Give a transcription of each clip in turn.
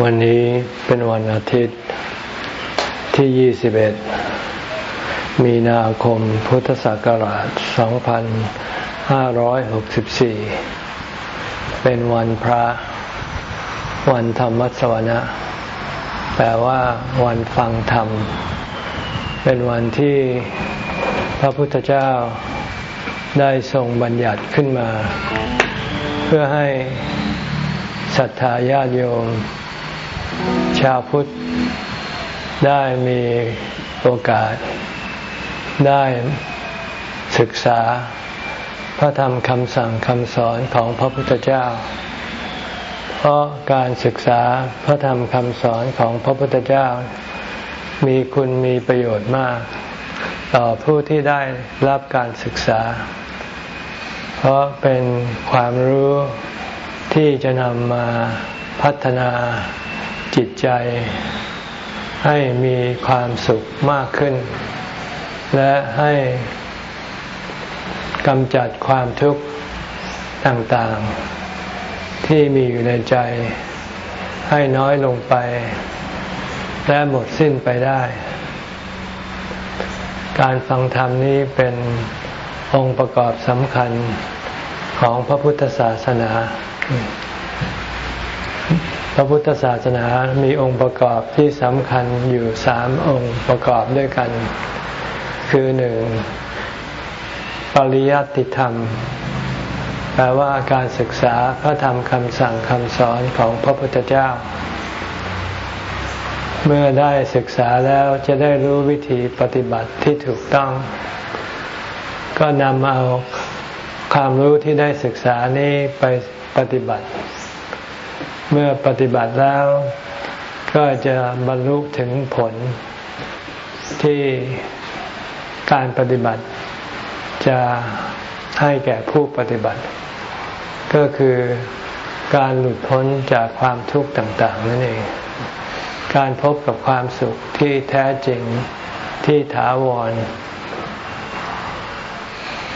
วันนี้เป็นวันอาทิตย์ที่ 21 มีนาคมพุทธศักราช 2564 เป็นวันพระ วันธรรมสวนะ แปลว่าวันฟังธรรม เป็นวันที่พระพุทธเจ้าได้ทรงบัญญัติขึ้นมา เพื่อให้ศรัทธาญาติโยม ชาวพุทธได้มีโอกาส ได้ศึกษา พระธรรมคำสั่งคำสอนของพระพุทธเจ้า เพราะการศึกษาพระธรรมคำสอนของพระพุทธเจ้า มีคุณมีประโยชน์มาก ต่อผู้ที่ได้รับการศึกษา เพราะเป็นความรู้ที่จะนำมาพัฒนา จิตใจให้มีความสุขมากขึ้น และให้กำจัดความทุกข์ต่างๆ ที่มีอยู่ในใจ ให้น้อยลงไป และหมดสิ้นไปได้ การฟังธรรมนี้เป็นองค์ประกอบสำคัญของพระพุทธศาสนา พระพุทธศาสนามีองค์ประกอบที่สำคัญอยู่สามองค์ประกอบด้วยกัน คือหนึ่งปริยัติธรรม แปลว่าการศึกษาพระธรรมคำสั่งคำสอนของพระพุทธเจ้า เมื่อได้ศึกษาแล้วจะได้รู้วิธีปฏิบัติที่ถูกต้อง ก็นำเอาความรู้ที่ได้ศึกษานี้ไปปฏิบัติ เมื่อปฏิบัติแล้วก็จะบรรลุถึงผลที่การปฏิบัติจะให้แก่ผู้ปฏิบัติ ก็คือการหลุดพ้นจากความทุกข์ต่าง ๆ นั่นเอง การพบกับความสุขที่แท้จริงที่ถาวร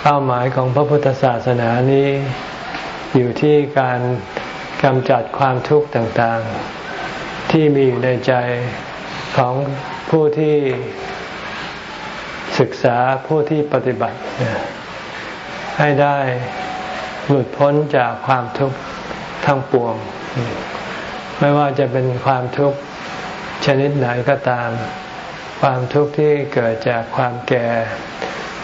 เป้าหมายของพระพุทธศาสนานี้ อยู่ที่การ กำจัดความทุกข์ต่างๆ ที่มีอยู่ในใจของผู้ที่ศึกษาผู้ที่ปฏิบัติ ให้ได้หลุดพ้นจากความทุกข์ทั้งปวง ไม่ว่าจะเป็นความทุกข์ชนิดไหนก็ตาม ความทุกข์ที่เกิดจากความแก่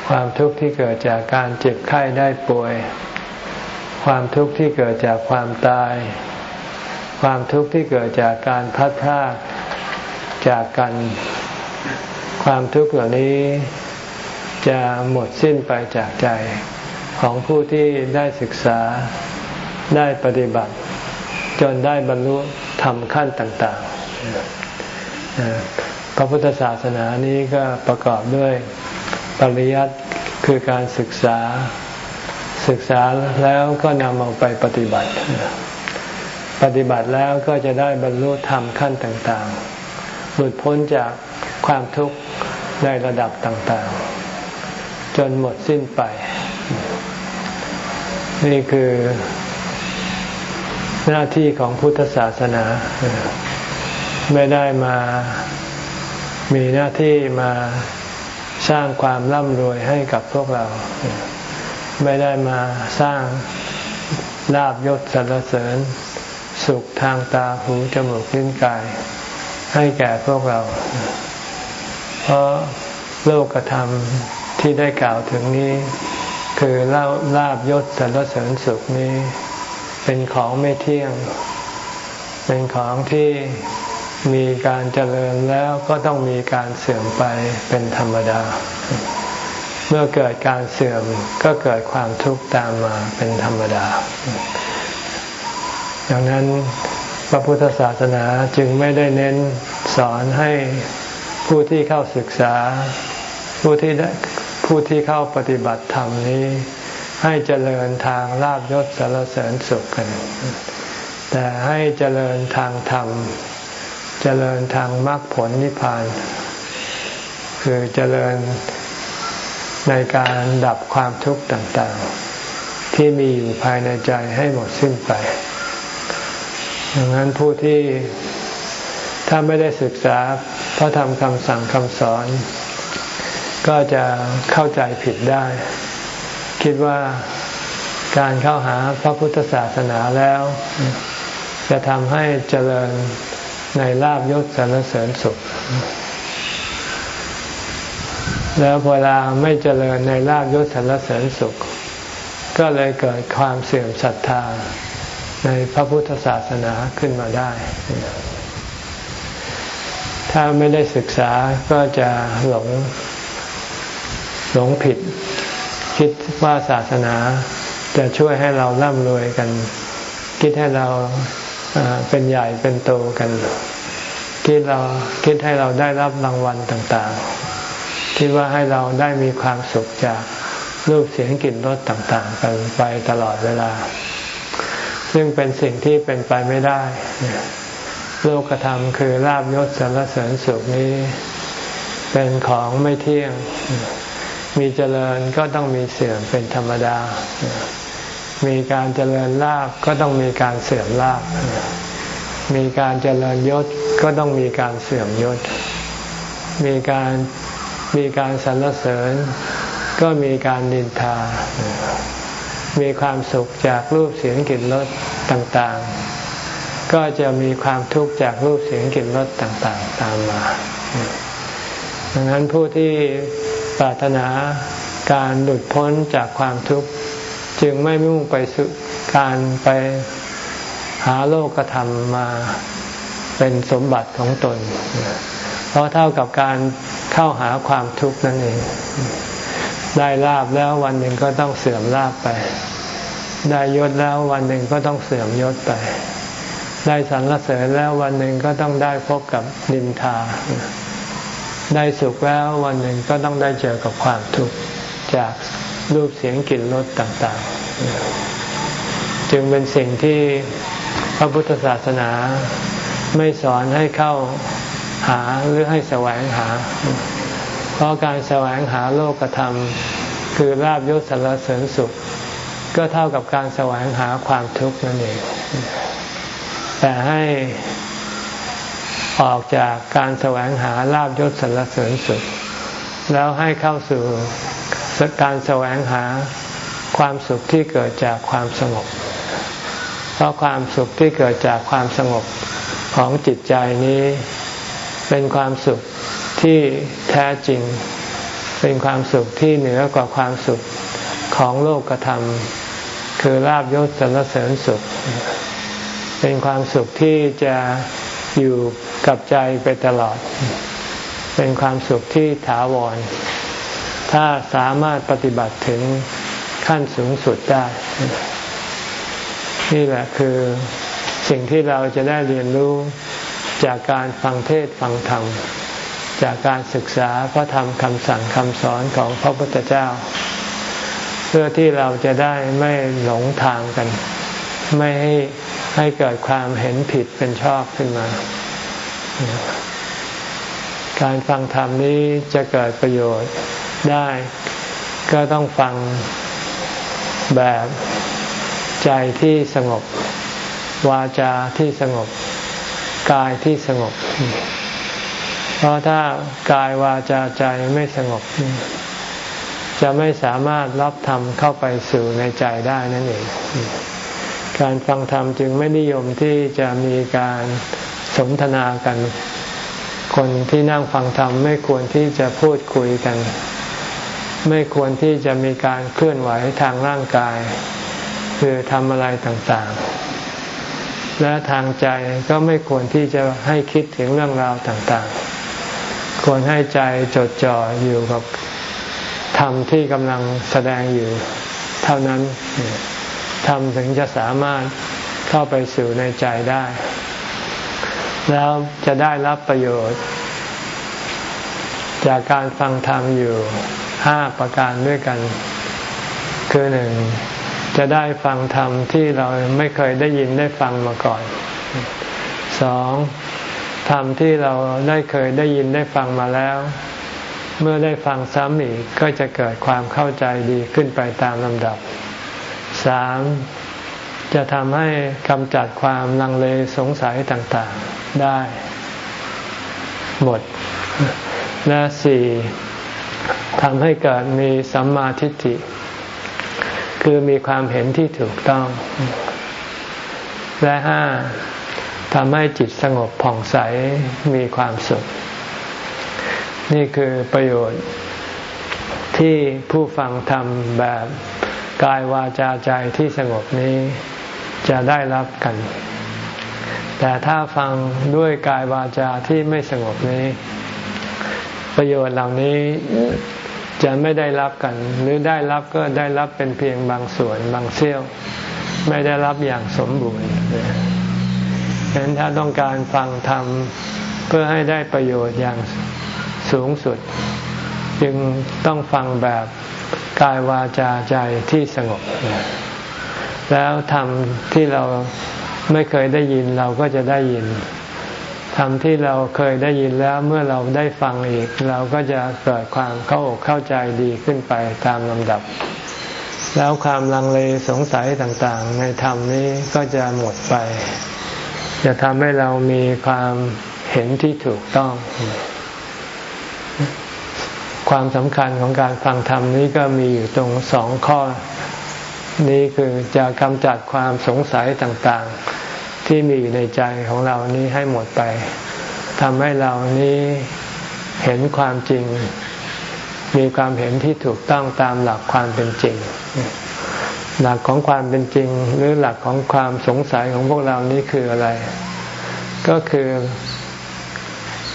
ความทุกข์ที่เกิดจากการเจ็บไข้ได้ป่วย ความทุกข์ที่เกิดจากความตาย ความทุกข์ที่เกิดจากการพัดพรากจากกัน ความทุกข์เหล่านี้จะหมดสิ้นไปจากใจของผู้ที่ได้ศึกษาได้ปฏิบัติ จนได้บรรลุธรรมขั้นต่าง ๆ พระพุทธศาสนานี้ก็ประกอบด้วยปริยัติคือการศึกษา ศึกษาแล้วก็นำเอาไปปฏิบัติ ปฏิบัติแล้วก็จะได้บรรลุธรรมขั้นต่างๆ หลุดพ้นจากความทุกข์ในระดับต่างๆ จนหมดสิ้นไป นี่คือหน้าที่ของพุทธศาสนา ไม่ได้มามีหน้าที่มาสร้างความร่ำรวยให้กับพวกเรา ไม่ได้มาสร้างลาบยศสรรเสริญ สุขทางตาหูจมูกลิ้นกาย ให้แก่พวกเรา เพราะโลกธรรมที่ได้กล่าวถึงนี้ คือลาลาบยศสรรเสริญสุขนี้ เป็นของไม่เที่ยง เป็นของที่มีการเจริญแล้วก็ต้องมีการเสื่อมไปเป็นธรรมดา เมื่อเกิดการเสื่อมก็เกิดความทุกข์ตามมาเป็นธรรมดา ดังนั้นพระพุทธศาสนาจึงไม่ได้เน้นสอนให้ผู้ที่เข้าศึกษา ผู้ที่ผู้ที่เข้าปฏิบัติธรรมนี้ ให้เจริญทางลาบยศสารเสริญสุขกัน แต่ให้เจริญทางธรรม เจริญทางมรรคผลนิพพาน คือเจริญ ในการดับความทุกข์ต่างๆ ที่มีอยู่ภายในใจให้หมดสิ้นไป ดังนั้นผู้ที่ถ้าไม่ได้ศึกษาพระธรรมคำสั่งคำสอน ก็จะเข้าใจผิดได้ คิดว่าการเข้าหาพระพุทธศาสนาแล้ว จะทำให้เจริญในลาบยศสรรเสริญสุข แล้วเวลาไม่เจริญในลาบยศสรรเสริญสุข ก็เลยเกิดความเสื่อมศรัทธาในพระพุทธศาสนาขึ้นมาได้ ถ้าไม่ได้ศึกษาก็จะหลงหลงผิด คิดว่าศาสนาจะช่วยให้เราร่ำรวยกัน คิดให้เราเป็นใหญ่เป็นโตกัน คิดเราคิดให้เราได้รับรางวัลต่าง ๆ คิดว่าให้เราได้มีความสุขจากรูปเสียงกลิ่นรสต่างๆ กันไปตลอดเวลา ซึ่งเป็นสิ่งที่เป็นไปไม่ได้ โลกธรรมคือลาบยศสรรเสริญสุขนี้ เป็นของไม่เที่ยง มีเจริญก็ต้องมีเสื่อมเป็นธรรมดา มีการเจริญลาบก็ต้องมีการเสื่อมลาบ มีการเจริญยศก็ต้องมีการเสื่อมยศ มีการ มีการสรรเสริญ ก็มีการนินทา มีความสุขจากรูปเสียงกลิ่นรสต่างๆ ก็จะมีความทุกข์จากรูปเสียงกลิ่นรสต่างๆ ตามมา ดังนั้นผู้ที่ปรารถนาการหลุดพ้นจากความทุกข์จึงไม่มุ่งไปสุการไปหาโลกธรรมมาเป็นสมบัติของตน เพราะเท่ากับการ เข้าหาความทุกข์นั่นเอง ได้ลาบแล้ววันหนึ่งก็ต้องเสื่อมลาบไป ได้ยศแล้ววันหนึ่งก็ต้องเสื่อมยศไป ได้สรรเสริญแล้ววันหนึ่งก็ต้องได้พบกับนินทา ได้สุขแล้ววันหนึ่งก็ต้องได้เจอกับความทุกข์จากรูปเสียงกลิ่นรสต่างๆ จึงเป็นสิ่งที่พระพุทธศาสนาไม่สอนให้เข้า หาหรือให้แสวงหา เพราะการแสวงหาโลกธรรม คือลาบยศสารเสริญสุข ก็เท่ากับการแสวงหาความทุกข์นั่นเอง แต่ให้ออกจากการแสวงหาลาบยศสารเสริญสุข แล้วให้เข้าสู่การแสวงหาความสุขที่เกิดจากความสงบ เพราะความสุขที่เกิดจากความสงบของจิตใจนี้ เป็นความสุขที่แท้จริง เป็นความสุขที่เหนือกว่าความสุขของโลกธรรม คือลาบยศสรรเสริญสุข เป็นความสุขที่จะอยู่กับใจไปตลอด เป็นความสุขที่ถาวร ถ้าสามารถปฏิบัติถึงขั้นสูงสุดได้ นี่แหละคือสิ่งที่เราจะได้เรียนรู้ จากการฟังเทศฟังธรรม จากการศึกษาพระธรรมคำสั่งคำสอนของพระพุทธเจ้า เพื่อที่เราจะได้ไม่หลงทางกัน ไม่ให้ให้เกิดความเห็นผิดเป็นชอบขึ้นมา การฟังธรรมนี้จะเกิดประโยชน์ได้ ก็ต้องฟังแบบใจที่สงบ วาจาที่สงบ กายที่สงบ เพราะถ้ากายวาจาใจไม่สงบ จะไม่สามารถรับธรรมเข้าไปสู่ในใจได้นั่นเอง การฟังธรรมจึงไม่นิยมที่จะมีการสนทนากัน คนที่นั่งฟังธรรมไม่ควรที่จะพูดคุยกัน ไม่ควรที่จะมีการเคลื่อนไหวทางร่างกาย คือทำอะไรต่างๆ และทางใจก็ไม่ควรที่จะให้คิดถึงเรื่องราวต่างๆ ควรให้ใจจดจ่ออยู่กับธรรมที่กำลังแสดงอยู่ เท่านั้นธรรมถึงจะสามารถเข้าไปสู่ในใจได้ แล้วจะได้รับประโยชน์ จากการฟังธรรมอยู่ห้าประการด้วยกัน คือหนึ่ง จะได้ฟังธรรมที่เราไม่เคยได้ยินได้ฟังมาก่อนสองธรรมที่เราได้เคยได้ยินได้ฟังมาแล้ว เมื่อได้ฟังซ้ำอีกก็จะเกิดความเข้าใจดีขึ้นไปตามลำดับสามจะทำให้กำจัดความลังเลสงสัยต่างๆได้ หมด และสี่ทำให้เกิดมีสัมมาทิฏฐิ คือมีความเห็นที่ถูกต้อง และห้าทำให้จิตสงบผ่องใสมีความสุข นี่คือประโยชน์ที่ผู้ฟังทำแบบกายวาจาใจที่สงบนี้จะได้รับกัน แต่ถ้าฟังด้วยกายวาจาที่ไม่สงบนี้ ประโยชน์เหล่านี้ จะไม่ได้รับกัน หรือได้รับก็ได้รับเป็นเพียงบางส่วนบางเสี้ยว ไม่ได้รับอย่างสมบูรณ์ฉะนั้นถ้าต้องการฟังธรรมเพื่อให้ได้ประโยชน์อย่างสูงสุด จึงต้องฟังแบบกายวาจาใจที่สงบ แล้วธรรมที่เราไม่เคยได้ยินเราก็จะได้ยิน ธรรมที่เราเคยได้ยินแล้วเมื่อเราได้ฟังอีก เราก็จะเกิดความเข้าอกเข้าใจดีขึ้นไปตามลำดับ แล้วความลังเลสงสัยต่างๆ ในธรรมนี้ก็จะหมดไป จะทำให้เรามีความเห็นที่ถูกต้อง ความสำคัญของการฟังธรรมนี้ก็มีอยู่ตรงสองข้อนี้คือจะกำจัดความสงสัยต่างๆ ที่มีอยู่ในใจของเรานี้ให้หมดไปทำให้เรานี้เห็นความจริง มีความเห็นที่ถูกต้องตามหลักความเป็นจริง หลักของความเป็นจริง หรือหลักของความสงสัยของพวกเรานี้คืออะไร ก็คือ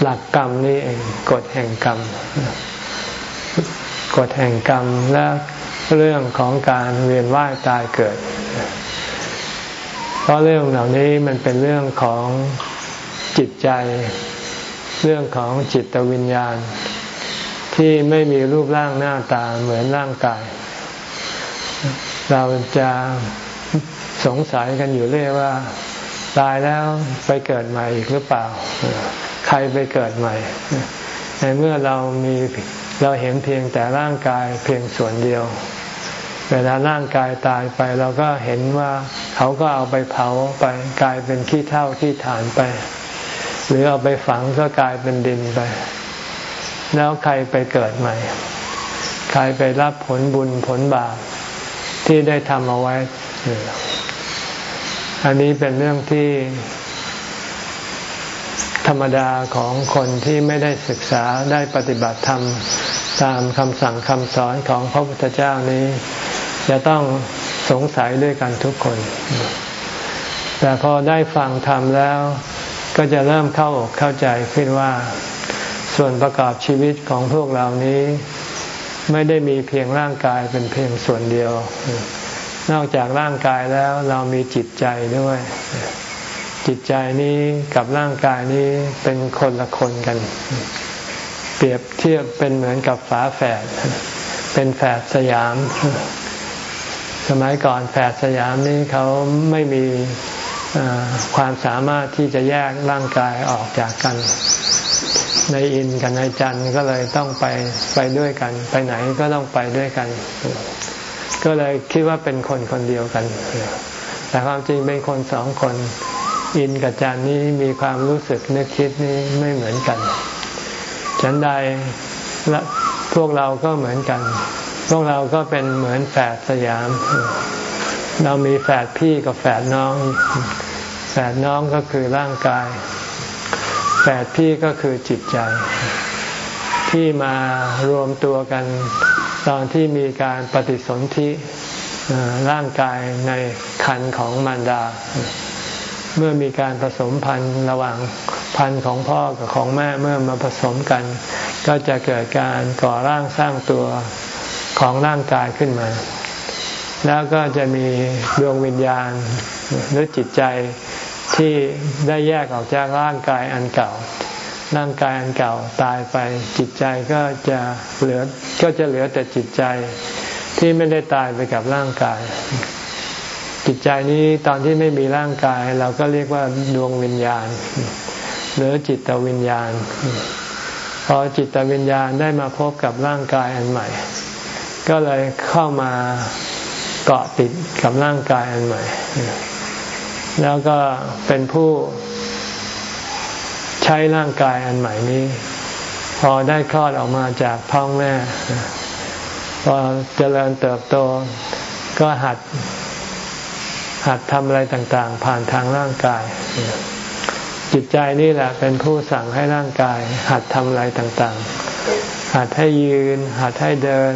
หลักกรรมนี่เองกฎแห่งกรรมกฎแห่งกรรมและเรื่องของการเวียนว่ายตายเกิด ราะเรื่องเหล่านี้มันเป็นเรื่องของจิตใจ เรื่องของจิตวิญญาณ ที่ไม่มีรูปร่างหน้าตาเหมือนร่างกาย เราจะสงสัยกันอยู่เรื่อยว่า ตายแล้วไปเกิดใหม่อีกหรือเปล่า ใครไปเกิดใหม่ ในเมื่อเรามีเราเห็นเพียงแต่ร่างกายเพียงส่วนเดียว เวลาร่างกายตายไปเราก็เห็นว่าเขาก็เอาไปเผาไปกลายเป็นขี้เท่าขี้ฐานไป หรือเอาไปฝังก็กลายเป็นดินไป แล้วใครไปเกิดใหม่ ใครไปรับผลบุญผลบาปที่ได้ทำเอาไว้ อันนี้เป็นเรื่องที่ ธรรมดาของคนที่ไม่ได้ศึกษาได้ปฏิบัติธรรมตามคำสั่งคำสอนของพระพุทธเจ้านี้ จะต้องสงสัยด้วยกันทุกคน แต่พอได้ฟังธรรมแล้ว ก็จะเริ่มเข้าอกเข้าใจขึ้นว่า ส่วนประกอบชีวิตของพวกเรานี้ ไม่ได้มีเพียงร่างกายเป็นเพียงส่วนเดียว นอกจากร่างกายแล้วเรามีจิตใจด้วย จิตใจนี้กับร่างกายนี้เป็นคนละคนกัน เปรียบเทียบเป็นเหมือนกับฝาแฝดเป็นแฝดสยาม สมัยก่อนแฝดสยามนี้เขาไม่มีความสามารถที่จะแยกร่างกายออกจากกัน ในอินกับในจันก็เลยต้องไปไปด้วยกัน ไปไหนก็ต้องไปด้วยกัน ก็เลยคิดว่าเป็นคนคนเดียวกัน แต่ความจริงเป็นคนสองคน อินกับจันนี้มีความรู้สึกนึกคิดนี้ไม่เหมือนกัน ฉันใดและพวกเราก็เหมือนกัน พวกเราก็เป็นเหมือนแฝดสยาม เรามีแฝดพี่กับแฝดน้อง แฝดน้องก็คือร่างกาย แฝดพี่ก็คือจิตใจ ที่มารวมตัวกันตอนที่มีการปฏิสนธิร่างกายในคันของมารดา เมื่อมีการผสมพันธุ์ระหว่างพันธุ์ของพ่อกับของแม่เมื่อมาผสมกัน ก็จะเกิดการก่อร่างสร้างตัว ของร่างกายขึ้นมา แล้วก็จะมีดวงวิญญาณหรือจิตใจที่ได้แยกออกจากร่างกายอันเก่า ร่างกายอันเก่าตายไปจิตใจก็จะเหลือก็จะเหลือแต่จิตใจที่ไม่ได้ตายไปกับร่างกาย จิตใจนี้ตอนที่ไม่มีร่างกาย เราก็เรียกว่าดวงวิญญาณ หรือจิตวิญญาณ พอจิตวิญญาณได้มาพบกับร่างกายอันใหม่ ก็เลยเข้ามาเกาะติดกับร่างกายอันใหม่ แล้วก็เป็นผู้ใช้ร่างกายอันใหม่นี้ พอได้คลอดออกมาจากท้องแม่พอเจริญเติบโตก็หัดหัดทำอะไรต่างๆ ผ่านทางร่างกาย จิตใจนี่แหละเป็นผู้สั่งให้ร่างกาย หัดทำอะไรต่างๆ หัดให้ยืน หัดให้เดิน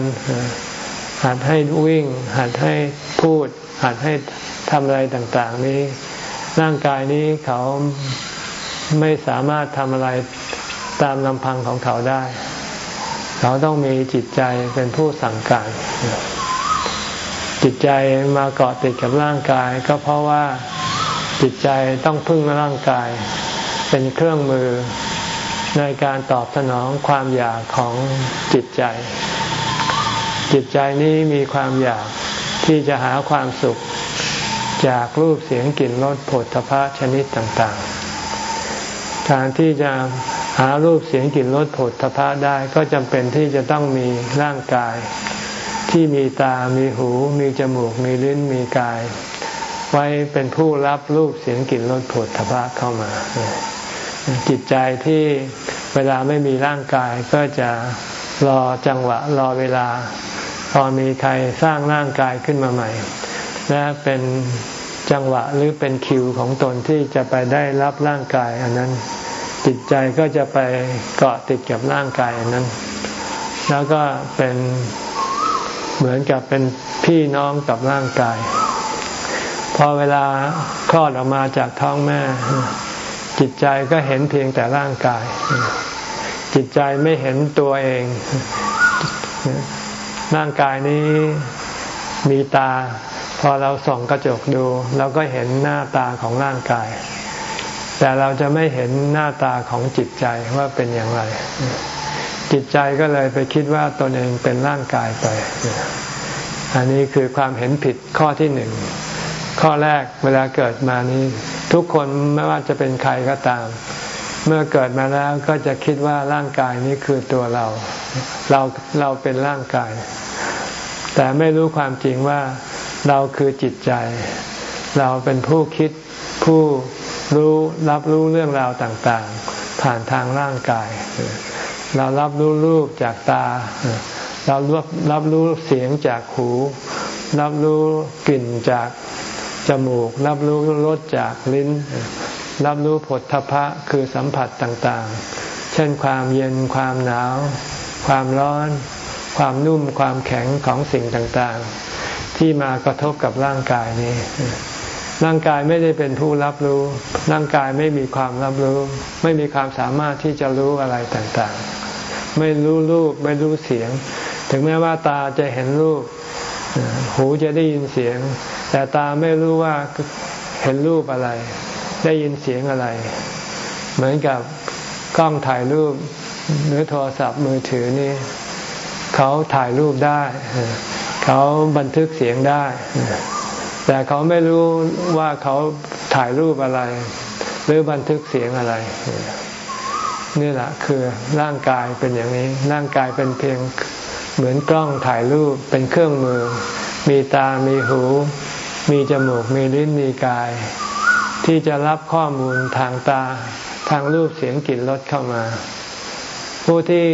หัดให้วิ่ง หัดให้พูด หัดให้ทำอะไรต่างๆ นี้ ร่างกายนี้เขาไม่สามารถทำอะไรตามลำพังของเขาได้ เขาต้องมีจิตใจเป็นผู้สั่งการ จิตใจมาเกาะติดกับร่างกาย ก็เพราะว่าจิตใจต้องพึ่งร่างกาย เป็นเครื่องมือ ในการตอบสนองความอยากของจิตใจ จิตใจนี้มีความอยากที่จะหาความสุข จากรูปเสียงกลิ่นรสผลทพะชนิดต่างๆ การที่จะหารูปเสียงกลิ่นรสผลทพะได้ก็จำเป็นที่จะต้องมีร่างกาย ที่มีตา มีหู มีจมูก มีลิ้น มีกาย ไว้เป็นผู้รับรูปเสียงกลิ่นรสผลทพะเข้ามา จิตใจที่เวลาไม่มีร่างกายก็จะรอจังหวะรอเวลา พอมีใครสร้างร่างกายขึ้นมาใหม่ และเป็นจังหวะหรือเป็นคิวของตนที่จะไปได้รับร่างกาย อันนั้นจิตใจก็จะไปเกาะติดกับร่างกายอันนั้น แล้วก็เป็นเหมือนกับเป็นพี่น้องกับร่างกาย พอเวลาคลอดออกมาจากท้องแม่ จิตใจก็เห็นเพียงแต่ร่างกาย จิตใจไม่เห็นตัวเอง ร่างกายนี้มีตา พอเราส่องกระจกดูเราก็เห็นหน้าตาของร่างกาย แต่เราจะไม่เห็นหน้าตาของจิตใจว่าเป็นอย่างไร จิตใจก็เลยไปคิดว่าตนเองเป็นร่างกายไป อันนี้คือความเห็นผิดข้อที่หนึ่ง ข้อแรกเวลาเกิดมานี้ ทุกคนไม่ว่าจะเป็นใครก็ตาม เมื่อเกิดมาแล้วก็จะคิดว่าร่างกายนี้คือตัวเรา เราเราเป็นร่างกาย แต่ไม่รู้ความจริงว่าเราคือจิตใจ เราเป็นผู้คิดผู้รู้รับรู้เรื่องราวต่างๆ ผ่านทางร่างกาย เรารับรู้รูปจากตา เรารับรับรู้เสียงจากหู รับรู้กลิ่นจาก จมูก รับรู้รสจากลิ้น รับรู้ผลทพะคือสัมผัสต่างๆ เช่นความเย็นความหนาว ความร้อน ความนุ่มความแข็งของสิ่งต่างๆ ที่มากระทบกับร่างกายนี้ ร่างกายไม่ได้เป็นผู้รับรู้ ร่างกายไม่มีความรับรู้ ไม่มีความสามารถที่จะรู้อะไรต่างๆ ไม่รู้รูปไม่รู้เสียง ถึงแม้ว่าตาจะเห็นรูป หูจะได้ยินเสียง แต่ตาไม่รู้ว่าเห็นรูปอะไร ได้ยินเสียงอะไร เหมือนกับกล้องถ่ายรูปหรือโทรศัพท์มือถือนี่เขาถ่ายรูปได้ เขาบันทึกเสียงได้ แต่เขาไม่รู้ว่าเขาถ่ายรูปอะไร หรือบันทึกเสียงอะไร นี่แหละคือร่างกายเป็นอย่างนี้ ร่างกายเป็นเพียง เหมือนกล้องถ่ายรูปเป็นเครื่องมือ มีตา มีหู มีจมูก มีลิ้น มีกาย ที่จะรับข้อมูลทางตา ทางรูปเสียงกลิ่นรสเข้ามา ผู้ที่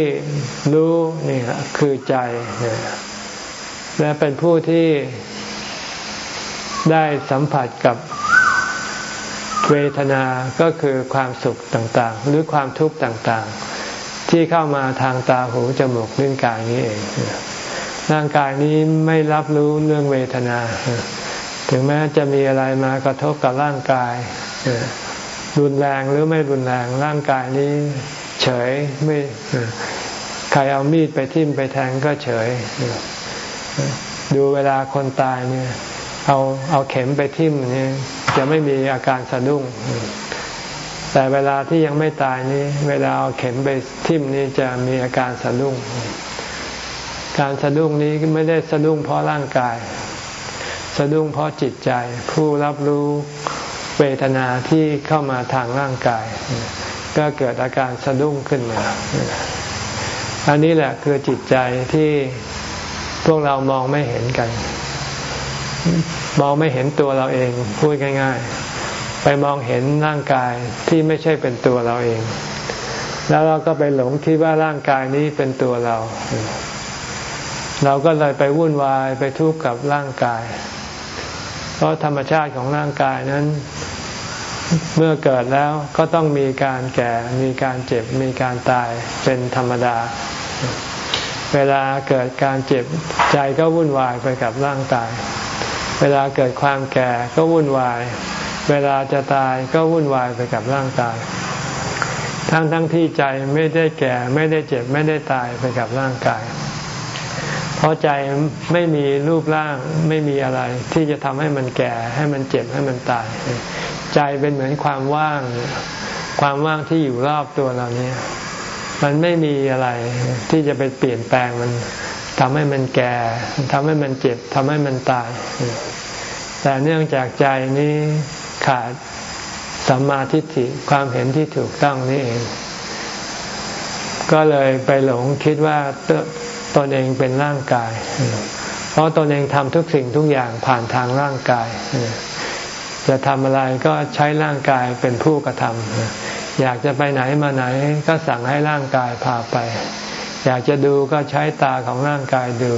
รู้นี่คือใจ และเป็นผู้ที่ได้สัมผัสกับเวทนา ก็คือความสุขต่างๆ หรือความทุกข์ต่างๆ ที่เข้ามาทางตาหูจมูกลิ้นกายนี้เอง ร่างกายนี้ไม่รับรู้เรื่องเวทนา ถึงแม้จะมีอะไรมากระทบกับร่างกายรุนแรงหรือไม่รุนแรงร่างกายนี้เฉยไม่ใครเอามีดไปทิ่มไปแทงก็เฉย ดูเวลาคนตายเนี่ย เอาเอาเข็มไปทิ่มเนี่ยจะไม่มีอาการสะดุ้ง แต่เวลาที่ยังไม่ตายนี้ เวลาเอาเข็มไปทิ่มนี่จะมีอาการสะดุ้ง การสะดุ้งนี้ไม่ได้สะดุ้งเพราะร่างกาย สะดุ้งเพราะจิตใจ ผู้รับรู้เวทนาที่เข้ามาทางร่างกาย ก็เกิดอาการสะดุ้งขึ้นมา อันนี้แหละคือจิตใจที่พวกเรามองไม่เห็นกัน มองไม่เห็นตัวเราเองพูดง่าย ๆ ไปมองเห็นร่างกายที่ไม่ใช่เป็นตัวเราเอง แล้วเราก็ไปหลงคิดว่าร่างกายนี้เป็นตัวเรา เราก็เลยไปวุ่นวายไปทุกข์กับร่างกาย เพราะธรรมชาติของร่างกายนั้น เมื่อเกิดแล้วก็ต้องมีการแก่ มีการเจ็บ มีการตายเป็นธรรมดา เวลาเกิดการเจ็บใจก็วุ่นวายไปกับร่างกาย เวลาเกิดความแก่ก็วุ่นวาย เวลาจะตายก็วุ่นวายไปกับร่างกาย ทั้งทั้งที่ใจไม่ได้แก่ไม่ได้เจ็บไม่ได้ตายไปกับร่างกาย เพราะใจไม่มีรูปร่างไม่มีอะไร ที่จะทำให้มันแก่ให้มันเจ็บให้มันตาย ใจเป็นเหมือนความว่าง ความว่างที่อยู่รอบตัวเราเนี้มันไม่มีอะไรที่จะไปเปลี่ยนแปลงมันทำให้มันแก่ทำให้มันเจ็บทำให้มันตาย แต่เนื่องจากใจนี้ ขาดสัมมาทิฏฐิความเห็นที่ถูกต้องนี่เอง ก็เลยไปหลงคิดว่าตนเองเป็นร่างกาย เพราะตนเองทำทุกสิ่งทุกอย่างผ่านทางร่างกาย จะทำอะไรก็ใช้ร่างกายเป็นผู้กระทำอยากจะไปไหนมาไหนก็สั่งให้ร่างกายพาไป อยากจะดูก็ใช้ตาของร่างกายดู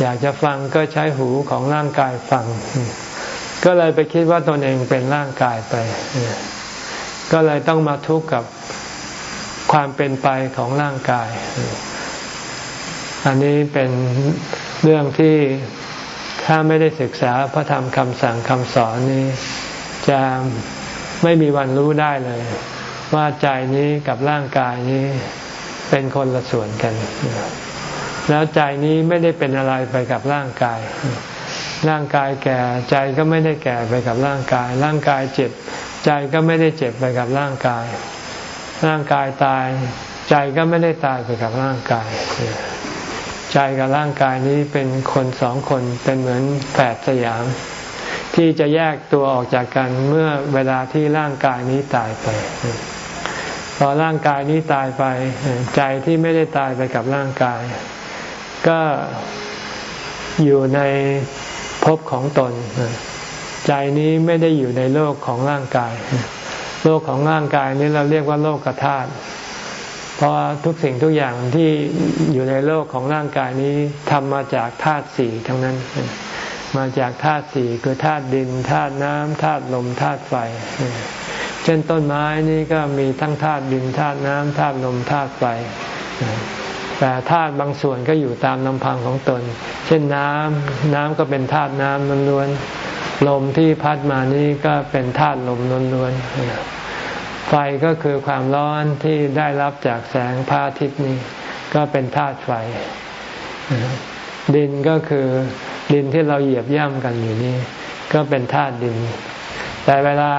อยากจะฟังก็ใช้หูของร่างกายฟัง ก็เลยไปคิดว่าตนเองเป็นร่างกายไป ก็เลยต้องมาทุกข์กับความเป็นไปของร่างกาย อันนี้เป็นเรื่องที่ถ้าไม่ได้ศึกษาพระธรรมคำสั่งคำสอนนี้ จะไม่มีวันรู้ได้เลย ว่าใจนี้กับร่างกายนี้เป็นคนละส่วนกัน แล้วใจนี้ไม่ได้เป็นอะไรไปกับร่างกาย ร่างกายแก่ใจก็ไม่ได้แก่ไปกับร่างกาย ร่างกายเจ็บ ใจก็ไม่ได้เจ็บไปกับร่างกาย ร่างกายตาย ใจก็ไม่ได้ตายไปกับร่างกาย ใจกับร่างกายนี้เป็นคนสองคนเป็นเหมือนแฝดสยาม ที่จะแยกตัวออกจากกันเมื่อเวลาที่ร่างกายนี้ตายไปพอร่างกายนี้ตายไป ใจที่ไม่ได้ตายไปกับร่างกาย ก็อยู่ใน ภพของตน ใจนี้ไม่ได้อยู่ในโลกของร่างกาย โลกของร่างกายนี้เราเรียกว่าโลกธาตุเพราะทุกสิ่งทุกอย่างที่อยู่ในโลกของร่างกายนี้ทำมาจากธาตุสี่ทั้งนั้น มาจากธาตุสี่คือธาตุดินธาตุน้ำธาตุลมธาตุไฟเช่นต้นไม้นี่ก็มีทั้งธาตุดินธาตุน้ำธาตุลมธาตุไฟ แต่ธาตุบางส่วนก็อยู่ตามลำพังของตน เช่นน้ำน้ำก็เป็นธาตุน้ำล้วนๆลมที่พัดมานี้ก็เป็นธาตุลมล้วนๆไฟก็คือความร้อนที่ได้รับจากแสงพระอาทิตย์นี้ ก็เป็นธาตุไฟ ดินก็คือดินที่เราเหยียบย่ำกันอยู่นี่ก็เป็นธาตุดิน แต่เวลา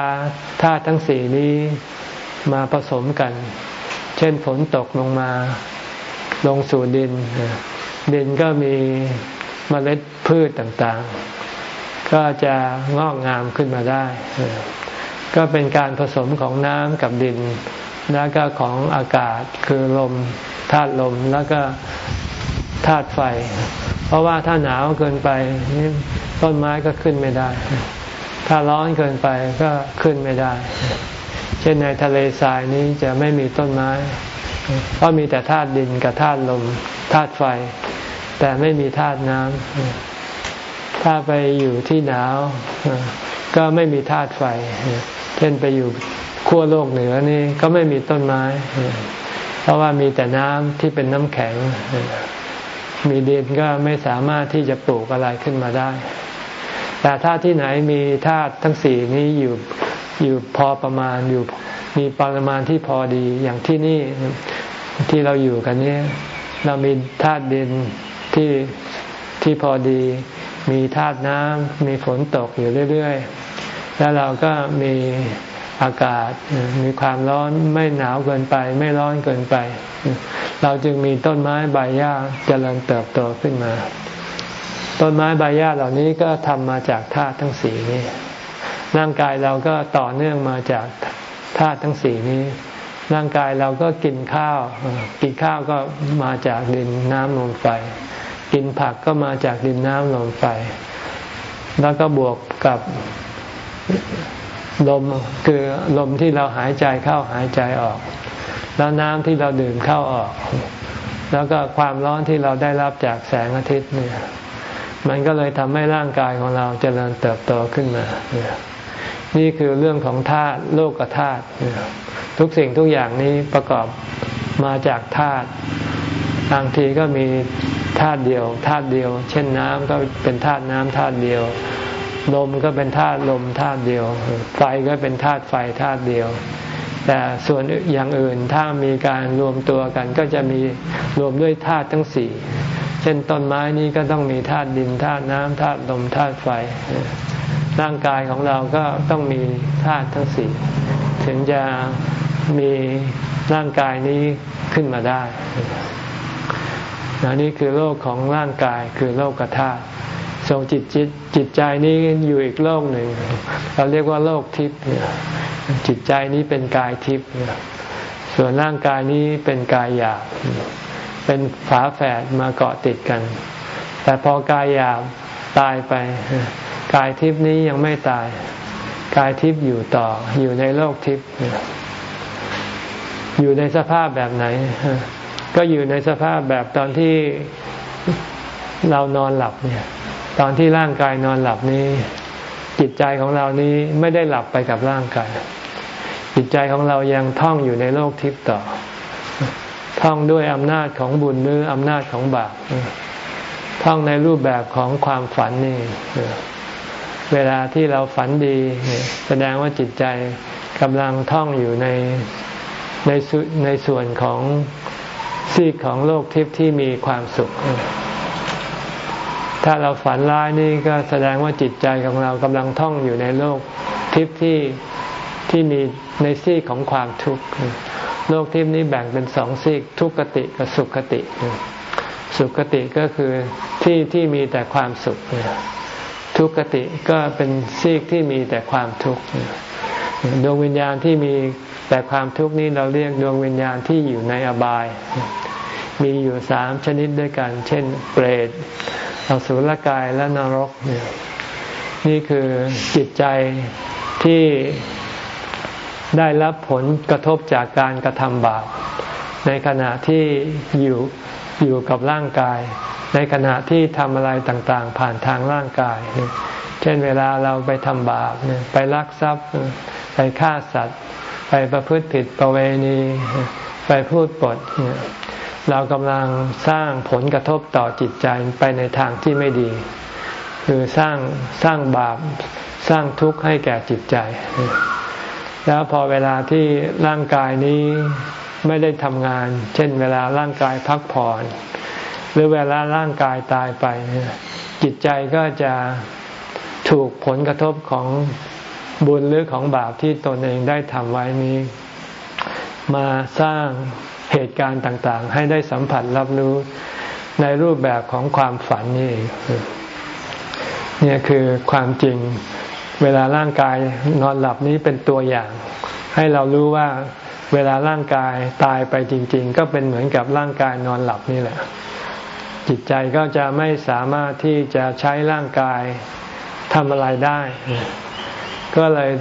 ธาตุทั้งสี่นี้มาผสมกัน เช่นฝนตกลงมา ลงสู่ดิน ดินก็มีเมล็ดพืชต่างๆ ก็จะงอกงามขึ้นมาได้ ก็เป็นการผสมของน้ำกับดิน แล้วก็ของอากาศคือลมธาตุลมแล้วก็ธาตุไฟ เพราะว่าถ้าหนาวเกินไปต้นไม้ก็ขึ้นไม่ได้ ถ้าร้อนเกินไปก็ขึ้นไม่ได้ เช่นในทะเลทรายนี้จะไม่มีต้นไม้ เพราะมีแต่ธาตุดินกับธาตุลมธาตุไฟ แต่ไม่มีธาตุน้ำถ้าไปอยู่ที่หนาว ก็ไม่มีธาตุไฟ เช่นไปอยู่ขั้วโลกเหนือนี่ก็ไม่มีต้นไม้ เพราะว่ามีแต่น้ำที่เป็นน้ำแข็ง มีดินก็ไม่สามารถที่จะปลูกอะไรขึ้นมาได้ แต่ถ้าที่ไหนมีธาตุทั้งสี่นี้อยู่อยู่พอประมาณอยู่ มีปริมาณที่พอดีอย่างที่นี่ที่เราอยู่กันนี้เรามีธาตุดินที่ที่พอดี มีธาตุน้ำมีฝนตกอยู่เรื่อยๆ แล้วเราก็มีอากาศมีความร้อนไม่หนาวเกินไป ไม่ร้อนเกินไป เราจึงมีต้นไม้ใบหญ้าเจริญเติบโตขึ้นมา ต้นไม้ใบหญ้าเหล่านี้ก็ทำมาจากธาตุทั้งสี่นี้ร่างกายเราก็ต่อเนื่องมาจาก ธาตุทั้งสี่นี้ ร่างกายเราก็กินข้าว กินข้าวก็มาจากดินน้ำลมไฟ กินผักก็มาจากดินน้ำลมไฟ แล้วก็บวกกับลมคือลมที่เราหายใจเข้าหายใจออก แล้วน้ำที่เราดื่มเข้าออก แล้วก็ความร้อนที่เราได้รับจากแสงอาทิตย์เนี่ยมันก็เลยทำให้ร่างกายของเราจเจริญเติบโตขึ้นมานี่ นี่คือเรื่องของธาตุโลกธาตุทุกสิ่งทุกอย่างนี้ประกอบมาจากธาตุบางทีก็มีธาตุเดียวธาตุเดียว เช่นน้ำก็เป็นธาตุน้ำธาตุเดียว ลมก็เป็นธาตุลมธาตุเดียว ไฟก็เป็นธาตุไฟธาตุเดียว แต่ส่วนอย่างอื่นถ้ามีการรวมตัวกันก็จะมีรวมด้วยธาตุทั้งสี่เช่นต้นไม้นี้ก็ต้องมีธาตุดินธาตุน้ำธาตุลมธาตุไฟ ร่างกายของเราก็ต้องมีธาตุทั้งสี่ถึงจะมีร่างกายนี้ขึ้นมาได้นนี่คือโลกของร่างกายคือโลกกธาตุส่วนจิตจิตจิตใจนี้อยู่อีกโลกหนึ่ง เราเรียกว่าโลกทิพย์จิตใจนี้เป็นกายทิพย์ส่วนร่างกายนี้เป็นกายหยาบ เป็นฝาแฝดมาเกาะติดกัน แต่พอกายหยาบตายไป กายทิพนี้ยังไม่ตาย กายทิพย์อยู่ต่อ อยู่ในโลกทิพย์อยู่ในสภาพแบบไหน ก็อยู่ในสภาพแบบตอนที่เรานอนหลับเนี่ย ตอนที่ร่างกายนอนหลับนี้ จิตใจของเรานี้ไม่ได้หลับไปกับร่างกาย จิตใจของเรายังท่องอยู่ในโลกทิพย์ต่อ ท่องด้วยอำนาจของบุญหรืออำนาจของบาปท่องในรูปแบบของความฝันนี่ เวลาที่เราฝันดีแสดงว่าจิตใจกำลังท่องอยู่ในในในส่วนของซีกของโลกทิพย์ที่มีความสุข ถ้าเราฝันร้ายนี่ก็แสดงว่าจิตใจของเรากำลังท่องอยู่ในโลกทิพย์ที่ที่มีในซีกของความทุกข์ โลกทิพย์นี้แบ่งเป็นสองซีกทุกขติกับสุขติ สุขติก็คือที่ที่มีแต่ความสุข ทุกขติก็เป็นซีกที่มีแต่ความทุกข์ดวงวิญญาณที่มีแต่ความทุกข์นี้เราเรียกดวงวิญญาณที่อยู่ในอบาย มีอยู่สามชนิดด้วยกัน เช่น เปรตอสุรกายและนรก นี่คือจิตใจที่ได้รับผลกระทบจากการกระทำบาปในขณะที่อยู่ อยู่กับร่างกาย ในขณะที่ทำอะไรต่างๆ ผ่านทางร่างกาย เช่นเวลาเราไปทำบาปไปลักทรัพย์ ไปฆ่าสัตว์ ไปประพฤติผิดประเวณี ไปพูดปด เรากำลังสร้างผลกระทบต่อจิตใจไปในทางที่ไม่ดี คือสร้างสร้างบาปสร้างทุกข์ให้แก่จิตใจ แล้วพอเวลาที่ร่างกายนี้ ไม่ได้ทำงาน เช่นเวลาร่างกายพักผ่อน หรือเวลาร่างกายตายไป จิตใจก็จะถูกผลกระทบของบุญหรือของบาปที่ตนเองได้ทำไว้นี้ มาสร้างเหตุการณ์ต่างๆ ให้ได้สัมผัสรับรู้ในรูปแบบของความฝันนี่เนี่ยคือความจริงเวลาร่างกายนอนหลับนี้เป็นตัวอย่าง ให้เรารู้ว่า เวลาร่างกายตายไปจริง ๆ ก็เป็นเหมือนกับร่างกายนอนหลับนี่แหละ จิตใจก็จะไม่สามารถที่จะใช้ร่างกายทำอะไรได้ ก็เลย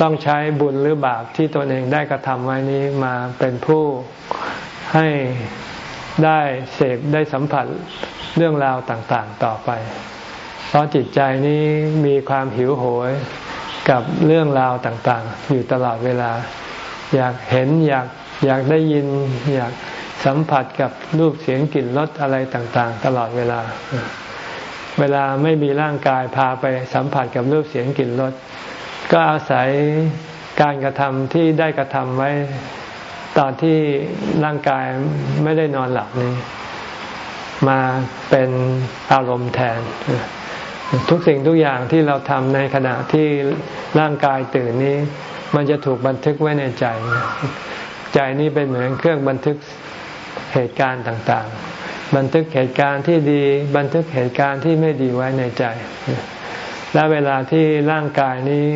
ต้องใช้บุญหรือบาปที่ตนเองได้กระทำไว้นี้มาเป็นผู้ให้ได้เสพได้สัมผัสเรื่องราวต่างๆต่อไป เพราะจิตใจนี้มีความหิวโหยกับเรื่องราวต่างๆ อยู่ตลอดเวลา อยากเห็นอยากอยากได้ยิน อยากสัมผัสกับรูปเสียงกลิ่นรสอะไรต่าง ๆ ตลอดเวลา เวลาไม่มีร่างกายพาไปสัมผัสกับรูปเสียงกลิ่นรสก็อาศัยการกระทำที่ได้กระทำไว้ตอนที่ร่างกายไม่ได้นอนหลับนี้ มาเป็นอารมณ์แทน ทุกสิ่งทุกอย่างที่เราทำในขณะที่ร่างกายตื่นนี้ มันจะถูกบันทึกไว้ในใจ ใจนี้เป็นเหมือนเครื่องบันทึกเหตุการณ์ต่างๆ บันทึกเหตุการณ์ที่ดีบันทึกเหตุการณ์ที่ไม่ดีไว้ในใจ และเวลาที่ร่างกายนี้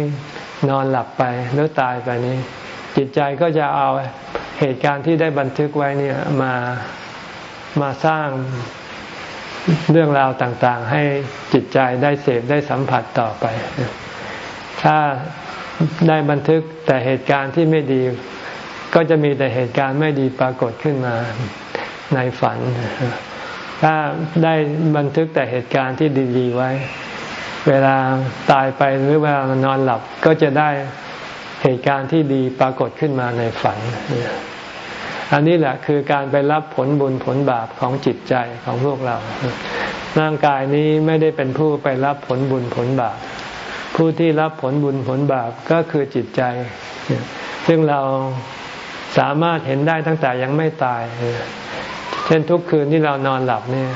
นอนหลับไปหรือตายไปนี้ จิตใจก็จะเอาเหตุการณ์ที่ได้บันทึกไว้เนี่ยมามาสร้างเรื่องราวต่างๆ ให้จิตใจได้เสพได้สัมผัสต่อไป ถ้า ได้บันทึกแต่เหตุการณ์ที่ไม่ดี ก็จะมีแต่เหตุการณ์ไม่ดีปรากฏขึ้นมาในฝัน ถ้าได้บันทึกแต่เหตุการณ์ที่ดีๆไว้ เวลาตายไปหรือเวลานอนหลับก็จะได้เหตุการณ์ที่ดีปรากฏขึ้นมาในฝัน อันนี้แหละคือการไปรับผลบุญผลบาปของจิตใจของพวกเรา ร่างกายนี้ไม่ได้เป็นผู้ไปรับผลบุญผลบาป ผู้ที่รับผลบุญผลบาปก็คือจิตใจ ซึ่งเราสามารถเห็นได้ตั้งแต่ยังไม่ตาย เช่นทุกคืนที่เรานอนหลับเนี่ย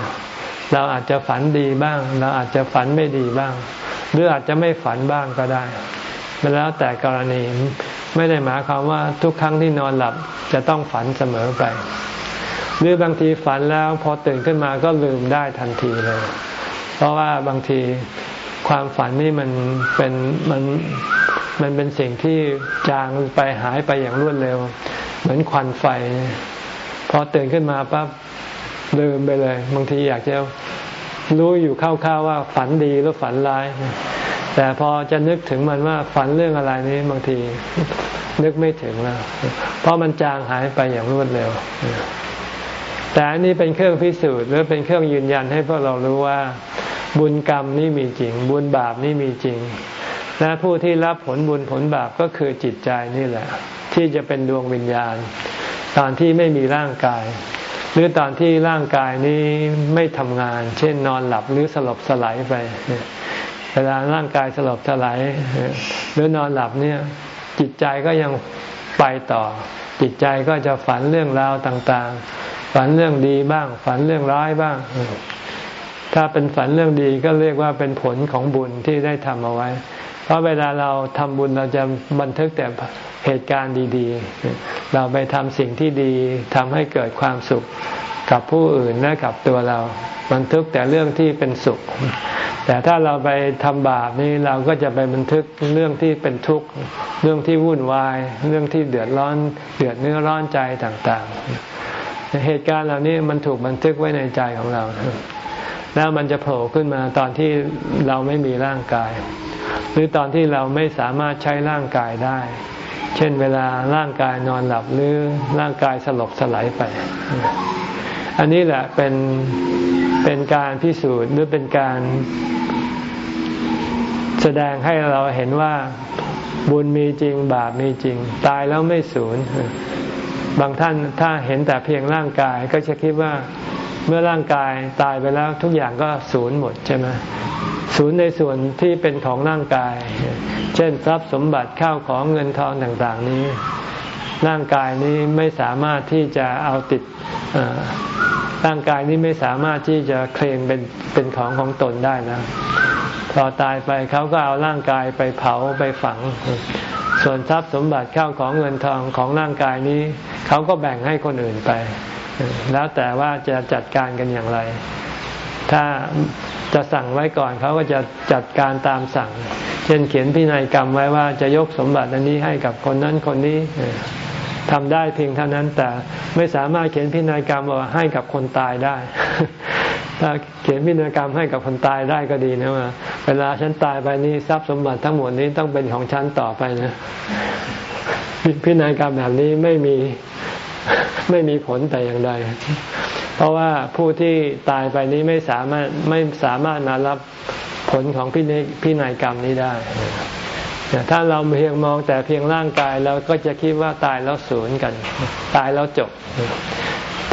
เราอาจจะฝันดีบ้าง เราอาจจะฝันไม่ดีบ้าง หรืออาจจะไม่ฝันบ้างก็ได้มันแล้วแต่กรณีไม่ได้หมายความว่าทุกครั้งที่นอนหลับจะต้องฝันเสมอไป หรือบางทีฝันแล้วพอตื่นขึ้นมาก็ลืมได้ทันทีเลย เพราะว่าบางที ความฝันนี่มันเป็นมันมันเป็นสิ่งที่จางไปหายไปอย่างรวดเร็ว เหมือนควันไฟ พอตื่นขึ้นมาปั๊บลืมไปเลย บางทีอยากจะรู้อยู่คร่าวๆว่าฝันดีหรือฝันร้าย แต่พอจะนึกถึงมันว่าฝันเรื่องอะไรนี้บางทีนึกไม่ถึงแล้ว เพราะมันจางหายไปอย่างรวดเร็ว แต่อันนี้เป็นเครื่องพิสูจน์หรือเป็นเครื่องยืนยันให้พวกเรารู้ว่า บุญกรรมนี่มีจริง บุญบาปนี่มีจริง และผู้ที่รับผลบุญผลบาปก็คือจิตใจนี่แหละ ที่จะเป็นดวงวิญญาณ ตอนที่ไม่มีร่างกาย หรือตอนที่ร่างกายนี้ไม่ทำงาน เช่นนอนหลับหรือสลบสลายไปเวลาร่างกายสลบสลายหรือนอนหลับเนี่ย จิตใจก็ยังไปต่อ จิตใจก็จะฝันเรื่องราวต่างๆ ฝันเรื่องดีบ้าง ฝันเรื่องร้ายบ้าง ถ้าเป็นฝันเรื่องดีก็เรียกว่าเป็นผลของบุญที่ได้ทำเอาไว้ เพราะเวลาเราทำบุญเราจะบันทึกแต่เหตุการณ์ดีๆ เราไปทำสิ่งที่ดีทำให้เกิดความสุขกับผู้อื่นและกับตัวเรา บันทึกแต่เรื่องที่เป็นสุข แต่ถ้าเราไปทำบาปนี่เราก็จะไปบันทึกเรื่องที่เป็นทุกข์ เรื่องที่วุ่นวาย เรื่องที่เดือดร้อน เดือดเนื้อร้อนใจต่างๆ เหตุการณ์เหล่านี้มันถูกบันทึกไว้ในใจของเรา แล้วมันจะโผล่ขึ้นมาตอนที่เราไม่มีร่างกาย หรือตอนที่เราไม่สามารถใช้ร่างกายได้ เช่นเวลาร่างกายนอนหลับหรือร่างกายสลบสลายไป อันนี้แหละเป็นเป็นการพิสูจน์หรือเป็นการ แสดงให้เราเห็นว่าบุญมีจริงบาปมีจริง ตายแล้วไม่สูญบางท่านถ้าเห็นแต่เพียงร่างกายก็จะคิดว่า เมื่อร่างกายตายไปแล้วทุกอย่างก็สูญหมดใช่ไหมสูญในส่วนที่เป็นของร่างกาย เช่นทรัพย์สมบัติข้าวของเงินทองต่างๆ นี้ ร่างกายนี้ไม่สามารถที่จะเอาติดร่างกายนี้ไม่สามารถที่จะเคลมเป็นเป็นของของตนได้นะพอตายไปเขาก็เอาร่างกายไปเผาไปฝัง ส่วนทรัพย์สมบัติข้าวของเงินทองของร่างกายนี้ เขาก็แบ่งให้คนอื่นไป แล้วแต่ว่าจะจัดการกันอย่างไร ถ้าจะสั่งไว้ก่อนเขาก็จะจัดการตามสั่ง เช่นเขียนพินัยกรรมไว้ว่าจะยกสมบัติอันนี้ให้กับคนนั้นคนนี้ทำได้เพียงเท่านั้นแต่ไม่สามารถเขียนพินัยกรรมว่าให้กับคนตายได้ ถ้าเขียนพินัยกรรมให้กับคนตายได้ก็ดีนะว่าเวลาฉันตายไปนี่ทรัพย์สมบัติทั้งหมดนี้ต้องเป็นของฉันต่อไปนะพินัยกรรมแบบนี้ไม่มี ไม่มีผลแต่อย่างใด เพราะว่าผู้ที่ตายไปนี้ไม่สามารถไม่สามารถมารับผลของพินัยพินัยกรรมนี้ได้ ถ้าเราเพียงมองแต่เพียงร่างกายเราก็จะคิดว่าตายแล้วสูญกัน ตายแล้วจบ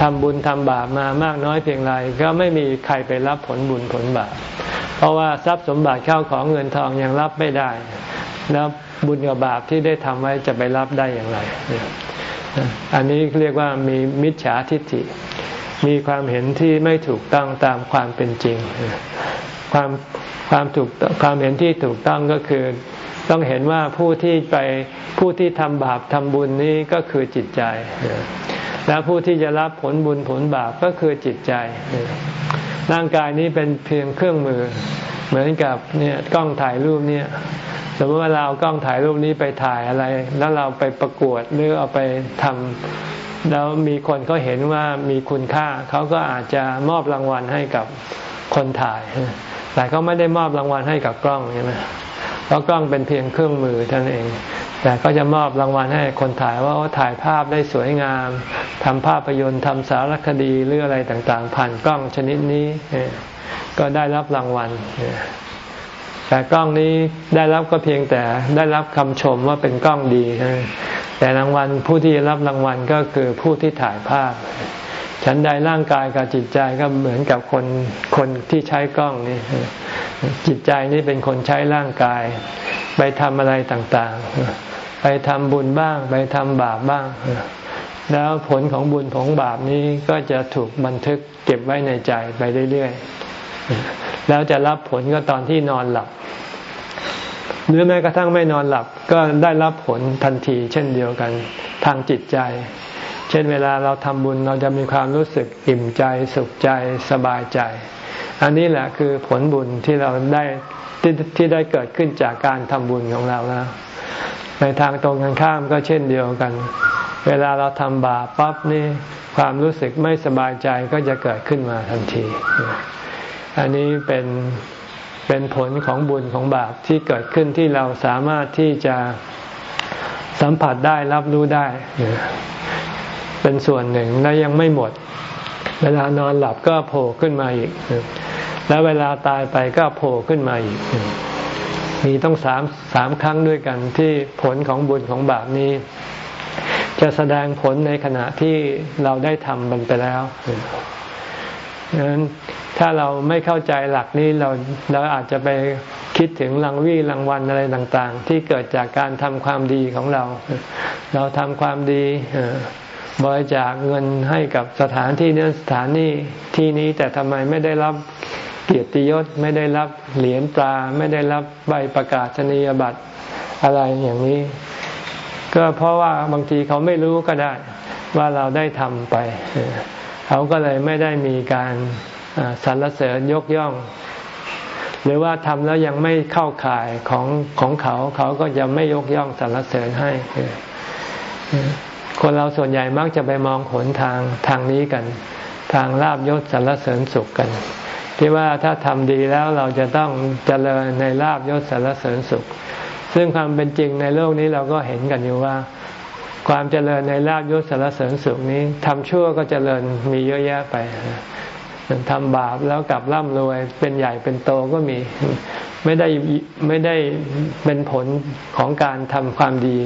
ทำบุญทำบาปมามากน้อยเพียงไรก็ไม่มีใครไปรับผลบุญผลบาปเพราะว่าทรัพย์สมบัติเข้าของเงินทองยังรับไม่ได้ แล้วบุญกับบาปที่ได้ทำไว้จะไปรับได้อย่างไร อันนี้เรียกว่ามีมิจฉาทิฏฐิ มีความเห็นที่ไม่ถูกต้องตามความเป็นจริง ความความถูกความเห็นที่ถูกต้องก็คือต้องเห็นว่าผู้ที่ไปผู้ที่ทำบาปทำบุญนี้ก็คือจิตใจ แล้วผู้ที่จะรับผลบุญผลบาปก็คือจิตใจ ร่างกายนี้เป็นเพียงเครื่องมือ เหมือนกับเนี่ยกล้องถ่ายรูปเนี่ยสมมติว่าเรากล้องถ่ายรูปนี้ไปถ่ายอะไร แล้วเราไปประกวดหรือเอาไปทำแล้วมีคนเขาเห็นว่ามีคุณค่า เขาก็อาจจะมอบรางวัลให้กับคนถ่าย แต่เขาไม่ได้มอบรางวัลให้กับกล้องใช่ไหม ราะกล้องเป็นเพียงเครื่องมือท่านเอง แต่ก็จะมอบรางวัลให้คนถ่ายว่าถ่ายภาพได้สวยงามทำภาพยนตร์ทำสารคดีหรืออะไรต่างๆ ผ่านกล้องชนิดนี้ ก็ได้รับรางวัล แต่กล้องนี้ได้รับก็เพียงแต่ได้รับคำชมว่าเป็นกล้องดี แต่รางวัลผู้ที่รับรางวัลก็คือผู้ที่ถ่ายภาพ ฉันใดร่างกายกับจิตใจก็เหมือนกับคนคนที่ใช้กล้องนี่จิตใจนี่เป็นคนใช้ร่างกาย ไปทำอะไรต่างๆ ไปทำบุญบ้าง ไปทำบาปบ้าง แล้วผลของบุญของบาปนี้ก็จะถูกบันทึกเก็บไว้ในใจไปเรื่อยๆ แล้วจะรับผลก็ตอนที่นอนหลับ หรือแม้กระทั่งไม่นอนหลับก็ได้รับผลทันทีเช่นเดียวกันทางจิตใจ เช่นเวลาเราทำบุญเราจะมีความรู้สึกอิ่มใจสุขใจสบายใจ อันนี้แหละคือผลบุญที่เราได้ที่ที่ได้เกิดขึ้นจากการทำบุญของเราแล้ว ในทางตรงกันข้ามก็เช่นเดียวกัน เวลาเราทำบาปปั๊บนี่ความรู้สึกไม่สบายใจก็จะเกิดขึ้นมาทันที อันนี้เป็นเป็นผลของบุญของบาปที่เกิดขึ้นที่เราสามารถที่จะสัมผัสได้รับรู้ได้ เป็นส่วนหนึ่งและยังไม่หมด เวลานอนหลับก็โผล่ขึ้นมาอีก แล้วเวลาตายไปก็โผล่ขึ้นมาอีก มีต้องสามสามครั้งด้วยกันที่ผลของบุญของบาปนี้ จะแสดงผลในขณะที่เราได้ทำมันไปแล้วดังนั้นถ้าเราไม่เข้าใจหลักนี้เราเราอาจจะไปคิดถึงรางวี่รางวัลอะไรต่าง ๆ ที่เกิดจากการทำความดีของเรา เราทำความดี บริจาคเงินให้กับสถานที่นี้สถานนี้ที่นี้แต่ทำไมไม่ได้รับเกียรติยศไม่ได้รับเหรียญตราไม่ได้รับใบประกาศนียบัตรอะไรอย่างนี้ ก็เพราะว่าบางทีเขาไม่รู้ก็ได้ว่าเราได้ทำไป เขาก็เลยไม่ได้มีการสรรเสริญยกย่อง หรือว่าทำแล้วยังไม่เข้าข่ายของของเขา เขาก็จะไม่ยกย่องสรรเสริญให้ คนเราส่วนใหญ่มักจะไปมองผลทางทางนี้กัน ทางลาบยศสรรเสริญสุขกันที่ว่าถ้าทำดีแล้วเราจะต้องเจริญในลาบยศสรรเสริญสุข ซึ่งความเป็นจริงในโลกนี้เราก็เห็นกันอยู่ว่า ความเจริญในลาบยศสรรเสริญสุขนี้ทำชั่วก็เจริญมีเยอะแยะไปทำบาปแล้วกลับร่ำรวยเป็นใหญ่เป็นโตก็มี ไม่ได้ไม่ได้เป็นผลของการทำความดี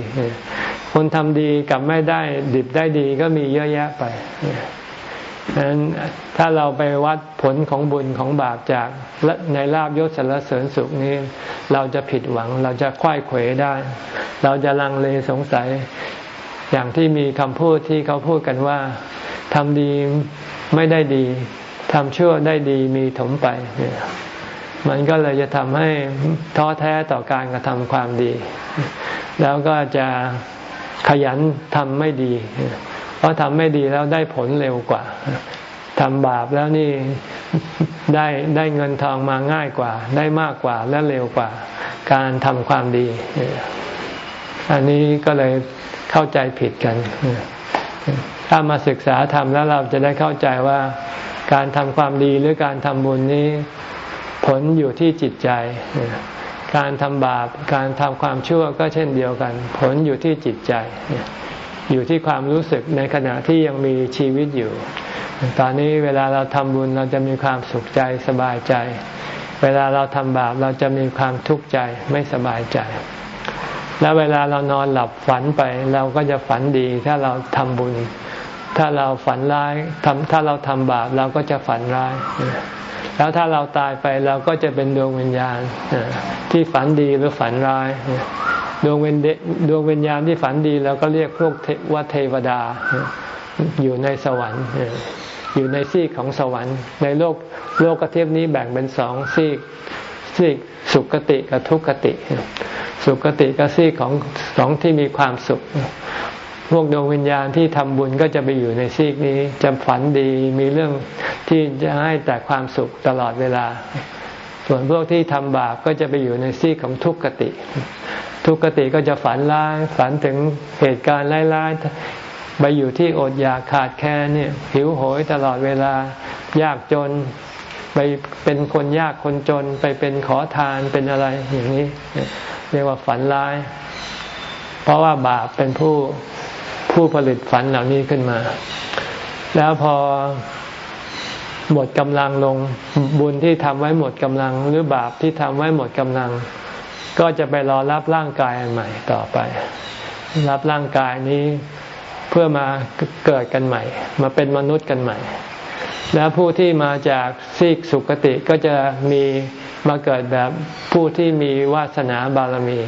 คนทำดีกับไม่ได้ดิบได้ดีก็มีเยอะแยะไปดังนั้นถ้าเราไปวัดผลของบุญของบาปจากในลาบยศสรรเสริญสุขนี้ เราจะผิดหวังเราจะคว้ยเขวได้ เราจะลังเลสงสัย อย่างที่มีคำพูดที่เขาพูดกันว่าทำดีไม่ได้ดีทำชั่วได้ดีมีถมไปเนี่ยมันก็เลยจะทำให้ท้อแท้ต่อการกระทำความดี แล้วก็จะ ขยันทำไม่ดี เพราะทำไม่ดีแล้วได้ผลเร็วกว่าทำบาปแล้วนี่ได้ได้เงินทองมาง่ายกว่า ได้มากกว่าและเร็วกว่า การทำความดี อันนี้ก็เลยเข้าใจผิดกัน ถ้ามาศึกษาทำแล้วเราจะได้เข้าใจว่า การทำความดีหรือการทำบุญนี้ ผลอยู่ที่จิตใจ การทำบาป การทำความชั่วก็เช่นเดียวกัน ผลอยู่ที่จิตใจ อยู่ที่ความรู้สึกในขณะที่ยังมีชีวิตอยู่ ตอนนี้เวลาเราทำบุญเราจะมีความสุขใจสบายใจ เวลาเราทำบาปเราจะมีความทุกข์ใจไม่สบายใจ แล้วเวลาเรานอนหลับฝันไป เราก็จะฝันดีถ้าเราทำบุญ ถ้าเราฝันร้ายทำถ้าเราทำบาปเราก็จะฝันร้าย แล้วถ้าเราตายไปเราก็จะเป็นดวงวิญญาณที่ฝันดีหรือฝันร้าย ดวงวิญดวงวิญญาณที่ฝันดีเราก็เรียกพวกว่าเทวดา อยู่ในสวรรค์อยู่ในซีกของสวรรค์ ในโลกโลกกระเทียบนี้แบ่งเป็นสองซีกซีกสุขติกับทุกขติ สุขติก็ซีกของสองที่มีความสุข พวกดวงวิญญาณที่ทำบุญก็จะไปอยู่ในซีกนี้ จะฝันดีมีเรื่องที่จะให้แต่ความสุขตลอดเวลา ส่วนพวกที่ทำบาปก็จะไปอยู่ในซีกของทุกขติ ทุกขติก็จะฝันร้ายฝันถึงเหตุการณ์ร้ายๆไปอยู่ที่อดอยากขาดแคลนเนี่ยหิวโหยตลอดเวลายากจนไปเป็นคนยากคนจนไปเป็นขอทานเป็นอะไรอย่างนี้ เรียกว่าฝันร้าย เพราะว่าบาปเป็นผู้ ผู้ผลิตฝันเหล่านี้ขึ้นมา แล้วพอหมดกำลังลงบุญที่ทำไว้หมดกำลัง หรือบาปที่ทำไว้หมดกำลัง ก็จะไปรอรับร่างกายอันใหม่ต่อไป รับร่างกายนี้เพื่อมาเกิดกันใหม่ มาเป็นมนุษย์กันใหม่ แล้วผู้ที่มาจากซีกสุคติก็จะมี มาเกิดแบบผู้ที่มีวาสนาบารมี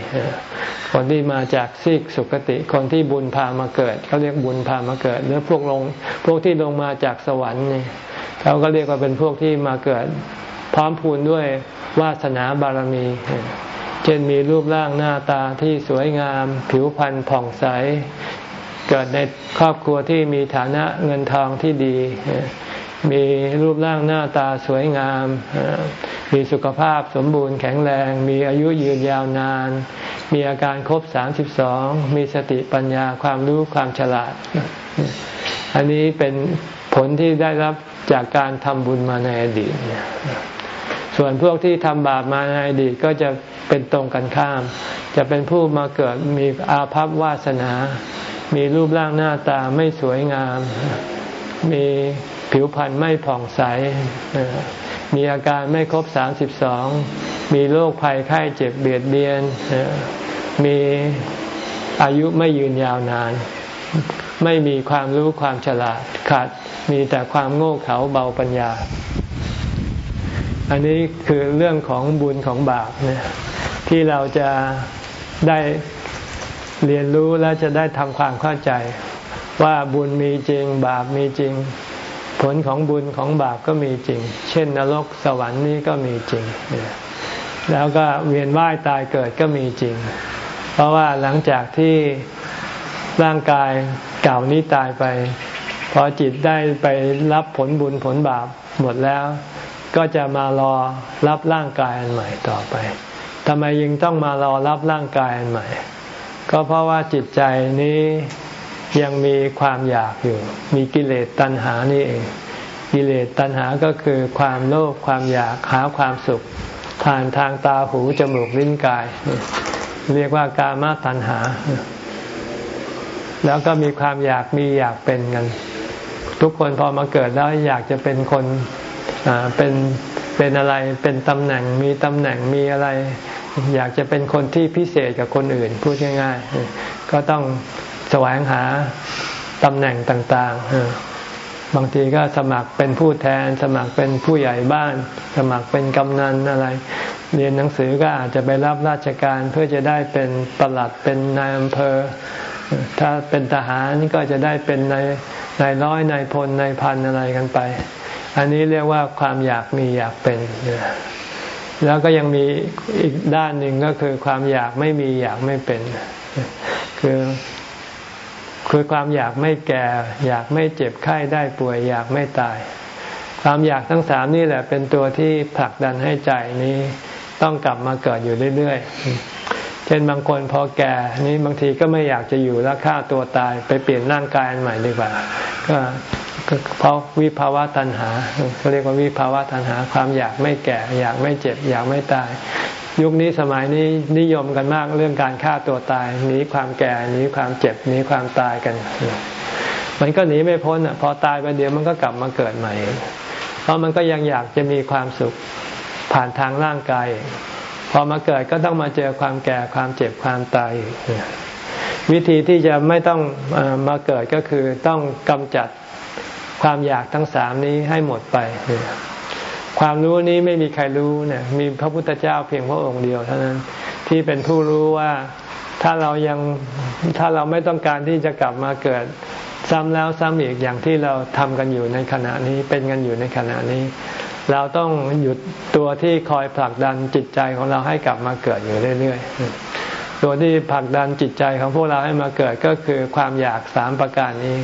คนที่มาจากซีกสุคติ คนที่บุญพามาเกิดเขาเรียกบุญพามาเกิด หรือพวกลงพวกที่ลงมาจากสวรรค์นี่เขาก็เรียกว่าเป็นพวกที่มาเกิด พร้อมพูนด้วยวาสนาบารมี เช่นมีรูปร่างหน้าตาที่สวยงาม ผิวพรรณผ่องใส เกิดในครอบครัวที่มีฐานะเงินทองที่ดี มีรูปร่างหน้าตาสวยงาม มีสุขภาพสมบูรณ์แข็งแรง มีอายุยืนยาวนาน มีอาการครบสามสิบสองมีสติปัญญาความรู้ความฉลาด อันนี้เป็นผลที่ได้รับจากการทำบุญมาในอดีต ส่วนพวกที่ทำบาปมาในอดีตก็จะเป็นตรงกันข้าม จะเป็นผู้มาเกิดมีอาภัพวาสนา มีรูปร่างหน้าตาไม่สวยงาม มี ผิวพรรณไม่ผ่องใส มีอาการไม่ครบสามสิบสอง มีโรคภัยไข้เจ็บเบียดเบียน มีอายุไม่ยืนยาวนาน ไม่มีความรู้ความฉลาดขาด มีแต่ความโง่เขลาเบาปัญญา อันนี้คือเรื่องของบุญของบาปเนี่ยที่เราจะได้เรียนรู้และจะได้ทำความเข้าใจว่าบุญมีจริง บาปมีจริง ผลของบุญของบาปก็มีจริง เช่น นรกสวรรค์นี้ก็มีจริง แล้วก็เวียนว่ายตายเกิดก็มีจริง เพราะว่าหลังจากที่ร่างกายเก่านี้ตายไป พอจิตได้ไปรับผลบุญผลบาปหมดแล้ว ก็จะมารอรับร่างกายอันใหม่ต่อไปทำไมยังต้องมารอรับร่างกายอันใหม่ ก็เพราะว่าจิตใจนี้ ยังมีความอยากอยู่ มีกิเลสตัณหานี่เอง กิเลสตัณหาก็คือความโลภความอยากหาความสุขผ่านทางตาหูจมูกลิ้นกาย เรียกว่ากามตัณหา แล้วก็มีความอยากมีอยากเป็นกัน ทุกคนพอมาเกิดแล้วอยากจะเป็นคนเป็นเป็นอะไรเป็นตำแหน่งมีตำแหน่งมีอะไร อยากจะเป็นคนที่พิเศษกับคนอื่นพูดง่ายๆก็ต้อง แสวงหาตำแหน่งต่างๆ บางทีก็สมัครเป็นผู้แทน สมัครเป็นผู้ใหญ่บ้าน สมัครเป็นกำนันอะไร เรียนหนังสือก็อาจจะไปรับราชการเพื่อจะได้เป็นปลัดเป็นนายอำเภอ ถ้าเป็นทหารก็จะได้เป็นนายนายร้อยนายพลนายพันอะไรกันไป อันนี้เรียกว่าความอยากมีอยากเป็นแล้วก็ยังมีอีกด้านหนึ่งก็คือความอยากไม่มีอยากไม่เป็น คือ คือความอยากไม่แก่ อยากไม่เจ็บไข้ได้ป่วย อยากไม่ตาย ความอยากทั้งสามนี่แหละเป็นตัวที่ผลักดันให้ใจนี้ต้องกลับมาเกิดอยู่เรื่อยๆ เช่นบางคนพอแก่นี้บางทีก็ไม่อยากจะอยู่แล้วฆ่าตัวตายไปเปลี่ยนร่างกายใหม่ดีกว่า ก็ เพราะวิภาวะตัณหาเขาเรียกว่าวิภาวะตัณหา ความอยากไม่แก่ อยากไม่เจ็บ อยากไม่ตาย ยุคนี้สมัยนี้นิยมกันมากเรื่องการฆ่าตัวตายหนีความแก่หนีความเจ็บหนีความตายกัน มันก็หนีไม่พ้นอะพอตายไปเดี๋ยวมันก็กลับมาเกิดใหม่ เพราะมันก็ยังอยากจะมีความสุขผ่านทางร่างกายพอมาเกิดก็ต้องมาเจอความแก่ความเจ็บความตาย วิธีที่จะไม่ต้องมาเกิดก็คือต้องกำจัด ความอยากทั้งสามนี้ให้หมดไป ความรู้นี้ไม่มีใครรู้เนี่ย มีพระพุทธเจ้าเพียงพระองค์เดียวเท่านั้นที่เป็นผู้รู้ว่าถ้าเรายังถ้าเราไม่ต้องการที่จะกลับมาเกิดซ้ำแล้วซ้ำอีกอย่างที่เราทำกันอยู่ในขณะนี้เป็นกันอยู่ในขณะนี้ เราต้องหยุดตัวที่คอยผลักดันจิตใจของเราให้กลับมาเกิดอยู่เรื่อยๆตัวที่ผลักดันจิตใจของพวกเราให้มาเกิดก็คือความอยากสามประการนี้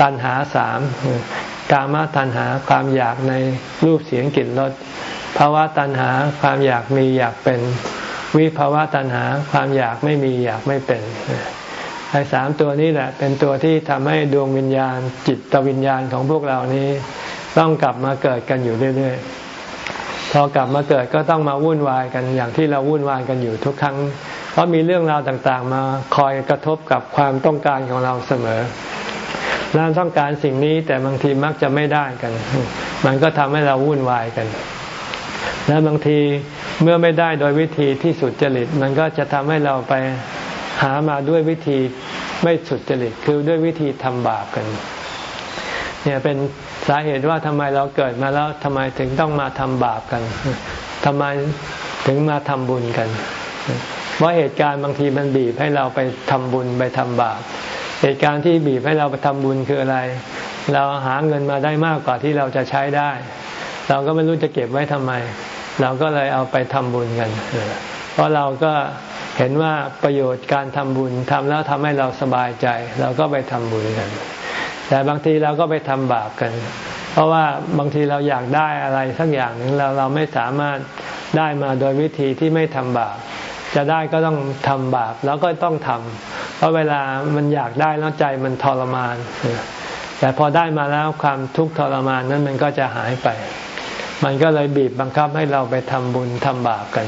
ตัณหาสามกามาตัณหาความอยากในรูปเสียงกลิ่นรสภาวะตัณหาความอยากมีอยากเป็น วิภาวะตัณหาความอยากไม่มีอยากไม่เป็นไอ้สามตัวนี้แหละ เป็นตัวที่ทำให้ดวงวิญญาณ จิตวิญญาณของพวกเรานี้ ต้องกลับมาเกิดกันอยู่เรื่อยๆพอกลับมาเกิดก็ต้องมาวุ่นวายกันอย่างที่เราวุ่นวายกันอยู่ทุกครั้ง เพราะมีเรื่องราวต่างๆ มาคอยกระทบกับความต้องการของเราเสมอ เราต้องการสิ่งนี้แต่บางทีมักจะไม่ได้กัน มันก็ทำให้เราวุ่นวายกัน และบางทีเมื่อไม่ได้โดยวิธีที่สุดจริต มันก็จะทำให้เราไปหามาด้วยวิธีไม่สุดจริต คือด้วยวิธีทำบาปกัน เนี่ยเป็นสาเหตุว่าทำไมเราเกิดมาแล้วทำไมถึงต้องมาทำบาปกันทำไมถึงมาทำบุญกัน เพราะเหตุการณ์บางทีมันบีบให้เราไปทำบุญไปทำบาป เหตุการณ์ที่บีบให้เราไปทำบุญคืออะไร เราหาเงินมาได้มากกว่าที่เราจะใช้ได้ เราก็ไม่รู้จะเก็บไว้ทำไม เราก็เลยเอาไปทำบุญกัน เพราะเราก็เห็นว่าประโยชน์การทำบุญทำแล้วทำให้เราสบายใจ เราก็ไปทำบุญกัน แต่บางทีเราก็ไปทำบาปกัน เพราะว่าบางทีเราอยากได้อะไรสักอย่างหนึ่งเราเราไม่สามารถได้มาโดยวิธีที่ไม่ทำบาป จะได้ก็ต้องทำบาปแล้วก็ต้องทำเพราะเวลามันอยากได้แล้วใจมันทรมาน แต่พอได้มาแล้วความทุกข์ทรมานนั้นมันก็จะหายไป มันก็เลยบีบบังคับให้เราไปทำบุญทำบาปกัน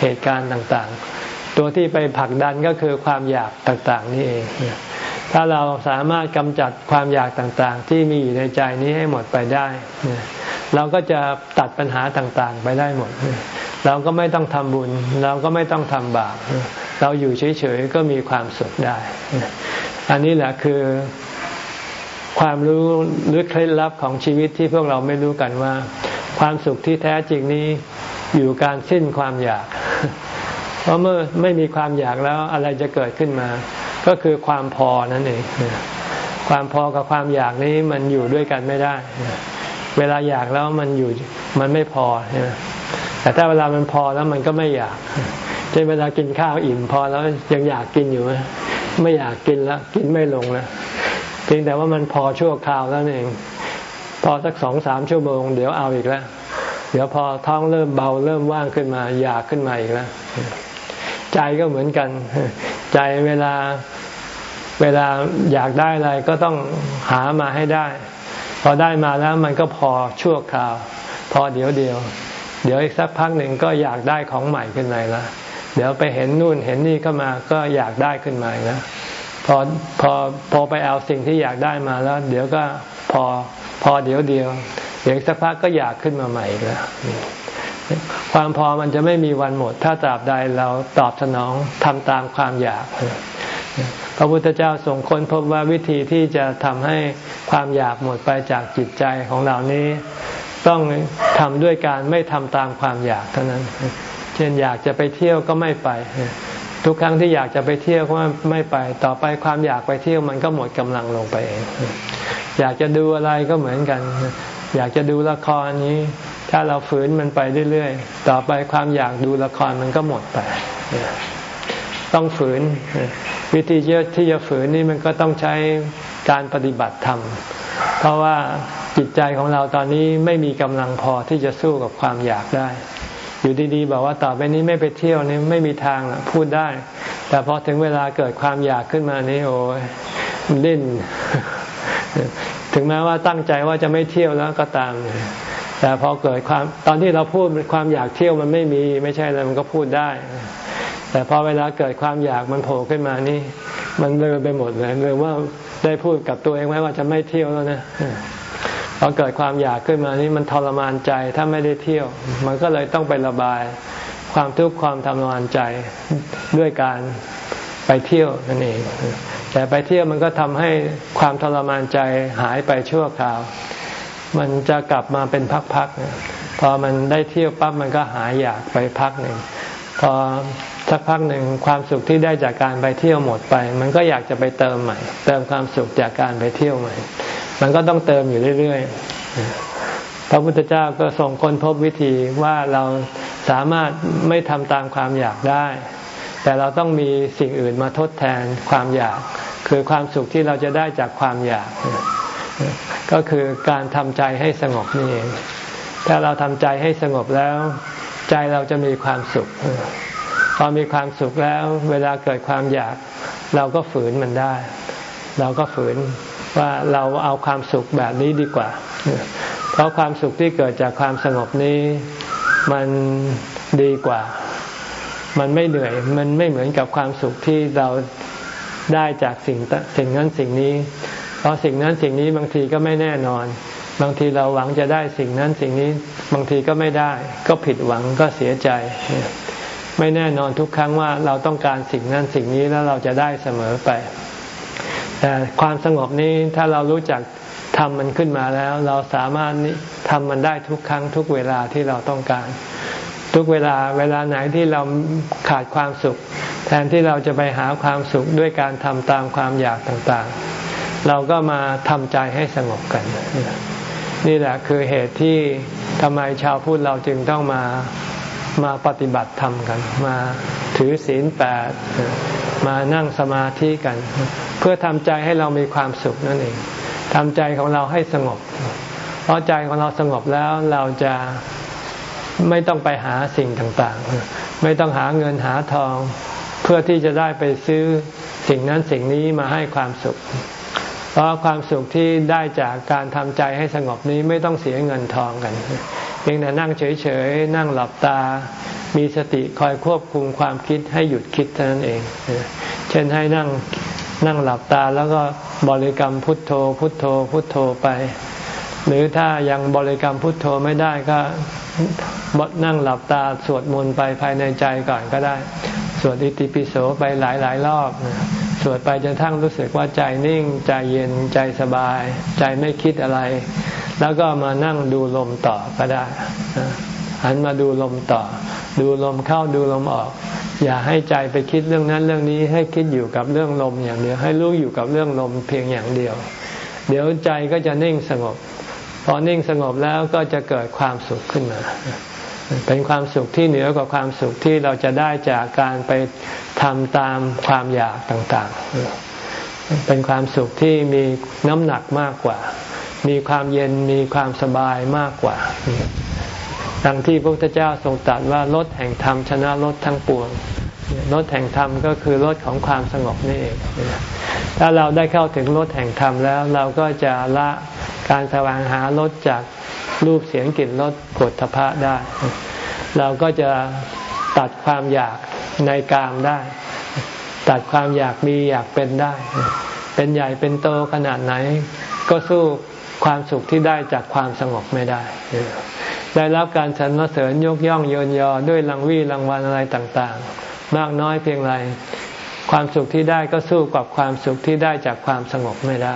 เหตุการณ์ต่างๆ ตัวที่ไปผลักดันก็คือความอยากต่างๆ นี่เอง ถ้าเราสามารถกำจัดความอยากต่างๆ ที่มีอยู่ในใจนี้ให้หมดไปได้ เราก็จะตัดปัญหาต่างๆ ไปได้หมด เราก็ไม่ต้องทำบุญ เราก็ไม่ต้องทำบาปเราอยู่เฉยๆก็มีความสุขได้ อันนี้แหละคือความรู้หรือเคล็ดลับของชีวิตที่พวกเราไม่รู้กันว่า ความสุขที่แท้จริงนี้อยู่การสิ้นความอยาก เพราะเมื่อไม่มีความอยากแล้วอะไรจะเกิดขึ้นมา ก็คือความพอนั่นเองความพอกับความอยากนี้มันอยู่ด้วยกันไม่ได้ เวลาอยากแล้วมันอยู่มันไม่พอ แต่ถ้าเวลามันพอแล้วมันก็ไม่อยากเช่นเวลากินข้าวอิ่มพอแล้วยังอยากกินอยู่ไหมไม่อยากกินแล้ว กินไม่ลงแล้วเพียงแต่ว่ามันพอชั่วคราวแล้วเองพอสักสองสามชั่วโมงเดี๋ยวเอาอีกแล้ว เดี๋ยวพอท้องเริ่มเบาเริ่มว่างขึ้นมา อยากขึ้นมาอีกแล้ว ใจก็เหมือนกัน ใจเวลาเวลาอยากได้อะไรก็ต้องหามาให้ได้ พอได้มาแล้วมันก็พอชั่วคราว พอเดี๋ยวเดียว เดี๋ยวอีกสักพักหนึ่งก็อยากได้ของใหม่ขึ้นมาแล้วเดี๋ยวไปเห็นนู่นเห็นนี่เข้ามาก็อยากได้ขึ้นมาแล้วพอพอพอไปเอาสิ่งที่อยากได้มาแล้ว เดี๋ยวก็พอพอเดี๋ยวเดียว เดี๋ยวสักพักก็อยากขึ้นมาใหม่แล้วความพอมันจะไม่มีวันหมด ถ้าตราบใดเราตอบสนองทำตามความอยาก พระพุทธเจ้าทรงค้นพบว่าวิธีที่จะทำให้ความอยากหมดไปจากจิตใจของเรานี้ ต้องทำด้วยการไม่ทำตามความอยากเท่านั้น เช่นอยากจะไปเที่ยวก็ไม่ไป ทุกครั้งที่อยากจะไปเที่ยวก็ไม่ไป ต่อไปความอยากไปเที่ยวมันก็หมดกำลังลงไปเอง อยากจะดูอะไรก็เหมือนกัน อยากจะดูละครนี้ ถ้าเราฝืนมันไปเรื่อยๆ ต่อไปความอยากดูละครมันก็หมดไป ต้องฝืน วิธีที่จะฝืนนี่มันก็ต้องใช้การปฏิบัติธรรม เพราะว่า จิตใจของเราตอนนี้ไม่มีกำลังพอที่จะสู้กับความอยากได้ อยู่ดีๆ บอกว่าต่อไปนี้ไม่ไปเที่ยวนี่ไม่มีทางพูดได้ แต่พอถึงเวลาเกิดความอยากขึ้นมานี่โอ้ยดิ้นถึงแม้ว่าตั้งใจว่าจะไม่เที่ยวแล้วก็ตาม แต่พอเกิดความตอนที่เราพูดความอยากเที่ยวมันไม่มี ไม่ใช่อะไรมันก็พูดได้ แต่พอเวลาเกิดความอยากมันโผล่ขึ้นมานี่ มันเลยไปหมดเลยเลยว่าได้พูดกับตัวเองไว้ว่าจะไม่เที่ยวแล้วนะ พอเกิดความอยากขึ้นมานี่มันทรมานใจถ้าไม่ได้เที่ยว มันก็เลยต้องไประบาย ความทุกข์ความทรมานใจด้วยการไปเที่ยวนั่นเอง แต่ไปเที่ยวมันก็ทำให้ความทรมานใจหายไปชั่วคราว มันจะกลับมาเป็นพักๆพอมันได้เที่ยวปั๊บมันก็หายอยากไปพักหนึ่งพอสักพักหนึ่งความสุขที่ได้จากการไปเที่ยวหมดไป มันก็อยากจะไปเติมใหม่ เติมความสุขจากการไปเที่ยวใหม่ มันก็ต้องเติมอยู่เรื่อยๆ พระพุทธเจ้าก็ส่งคนพบวิธีว่าเราสามารถไม่ทำตามความอยากได้ แต่เราต้องมีสิ่งอื่นมาทดแทนความอยาก คือความสุขที่เราจะได้จากความอยาก ก็คือการทำใจให้สงบนี่เอง ถ้าเราทำใจให้สงบแล้ว ใจเราจะมีความสุขพอมีความสุขแล้วเวลาเกิดความอยาก เราก็ฝืนมันได้ เราก็ฝืน ว่าเราเอาความสุขแบบนี้ดีกว่า เพราะความสุขที่เกิดจากความสงบนี้มันดีกว่า มันไม่เหนื่อย มันไม่เหมือนกับความสุขที่เราได้จากสิ่งสิ่งนั้นสิ่งนี้ เพราะสิ่งนั้นสิ่งนี้บางทีก็ไม่แน่นอน บางทีเราหวังจะได้สิ่งนั้นสิ่งนี้ บางทีก็ไม่ได้ ก็ผิดหวังก็เสียใจ ไม่แน่นอนทุกครั้งว่าเราต้องการสิ่งนั้นสิ่งนี้แล้วเราจะได้เสมอไป แต่ความสงบนี้ถ้าเรารู้จักทำมันขึ้นมาแล้ว เราสามารถทำมันได้ทุกครั้งทุกเวลาที่เราต้องการ ทุกเวลาเวลาไหนที่เราขาดความสุข แทนที่เราจะไปหาความสุขด้วยการทำตามความอยากต่างๆ เราก็มาทำใจให้สงบกัน นี่แหละคือเหตุที่ทำไมชาวพุทธเราจึงต้องมามาปฏิบัติธรรมกัน มาถือศีลแปด มานั่งสมาธิกัน เพื่อทำใจให้เรามีความสุขนั่นเองทำใจของเราให้สงบ เพราะใจของเราสงบแล้วเราจะไม่ต้องไปหาสิ่งต่างๆ ไม่ต้องหาเงินหาทอง เพื่อที่จะได้ไปซื้อสิ่งนั้นสิ่งนี้มาให้ความสุข เพราะความสุขที่ได้จากการทำใจให้สงบนี้ไม่ต้องเสียเงินทองกัน เพียงแต่นั่งเฉยๆ นั่งหลับตา มีสติคอยควบคุมความคิดให้หยุดคิดเท่านั้นเอง เช่นให้นั่งนั่งหลับตาแล้วก็บริกรรมพุทโธ พุทโธ พุทโธไป หรือถ้ายังบริกรรมพุทโธไม่ได้ก็นั่งหลับตาสวดมนต์ไปภายในใจก่อนก็ได้ สวดอิติปิโสไปหลายหลายรอบ สวดไปจนทั้งรู้สึกว่าใจนิ่งใจเย็นใจสบาย ใจไม่คิดอะไร แล้วก็มานั่งดูลมต่อก็ได้หันมาดูลมต่อ ดูลมเข้าดูลมออก อย่าให้ใจไปคิดเรื่องนั้นเรื่องนี้ให้คิดอยู่กับเรื่องลมอย่างเดียว ให้รู้อยู่กับเรื่องลมเพียงอย่างเดียว เดี๋ยวใจก็จะนิ่งสงบ พอนิ่งสงบแล้วก็จะเกิดความสุขขึ้นมา เป็นความสุขที่เหนือกว่าความสุขที่เราจะได้จากการไปทำตามความอยากต่างๆ เป็นความสุขที่มีน้ำหนักมากกว่า มีความเย็นมีความสบายมากกว่า ดังที่พระพุทธเจ้าทรงตรัสว่ารถแห่งธรรมชนะรถทั้งปวงรถแห่งธรรมก็คือรถของความสงบนี่เอง ถ้าเราได้เข้าถึงรถแห่งธรรมแล้ว เราก็จะละการแสวงหารถจาก รูปเสียงกลิ่นรสผลทพะได้ เราก็จะตัดความอยากในกามได้ ตัดความอยากมีอยากเป็นได้ เป็นใหญ่เป็นโตขนาดไหน ก็สู้ความสุขที่ได้จากความสงบไม่ได้ ได้รับการสรรเสริญยกย่องเยินยอด้วยรางวีรางวัลอะไรต่างๆ มากน้อยเพียงไรความสุขที่ได้ก็สู้กับความสุขที่ได้จากความสงบไม่ได้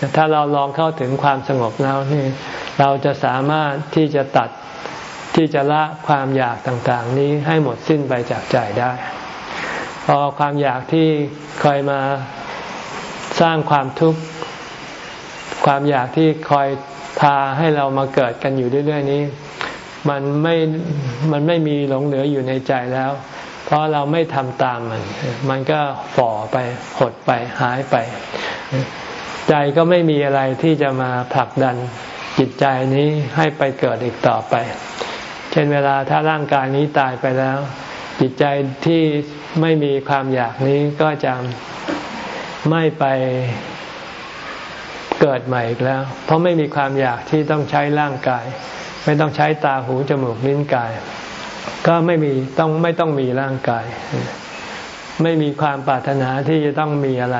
แต่ถ้าเราลองเข้าถึงความสงบแล้วนี่เราจะสามารถที่จะตัดที่จะละความอยากต่างๆ นี้ให้หมดสิ้นไปจากใจได้ พอความอยากที่คอยมาสร้างความทุกข์ความอยากที่คอยพาให้เรามาเกิดกันอยู่เรื่อยๆนี้ มันไม่มันไม่มีหลงเหลืออยู่ในใจแล้ว เพราะเราไม่ทำตามมัน มันก็ฝ่อไปหดไปหายไป ใจก็ไม่มีอะไรที่จะมาผลักดันจิตใจนี้ให้ไปเกิดอีกต่อไป เช่นเวลาถ้าร่างกายนี้ตายไปแล้ว จิตใจที่ไม่มีความอยากนี้ก็จะไม่ไปเกิดใหม่อีกแล้ว เพราะไม่มีความอยากที่ต้องใช้ร่างกาย ไม่ต้องใช้ตาหูจมูกลิ้นกาย ก็ไม่มีต้องไม่ต้องมีร่างกาย ไม่มีความปรารถนาที่จะต้องมีอะไร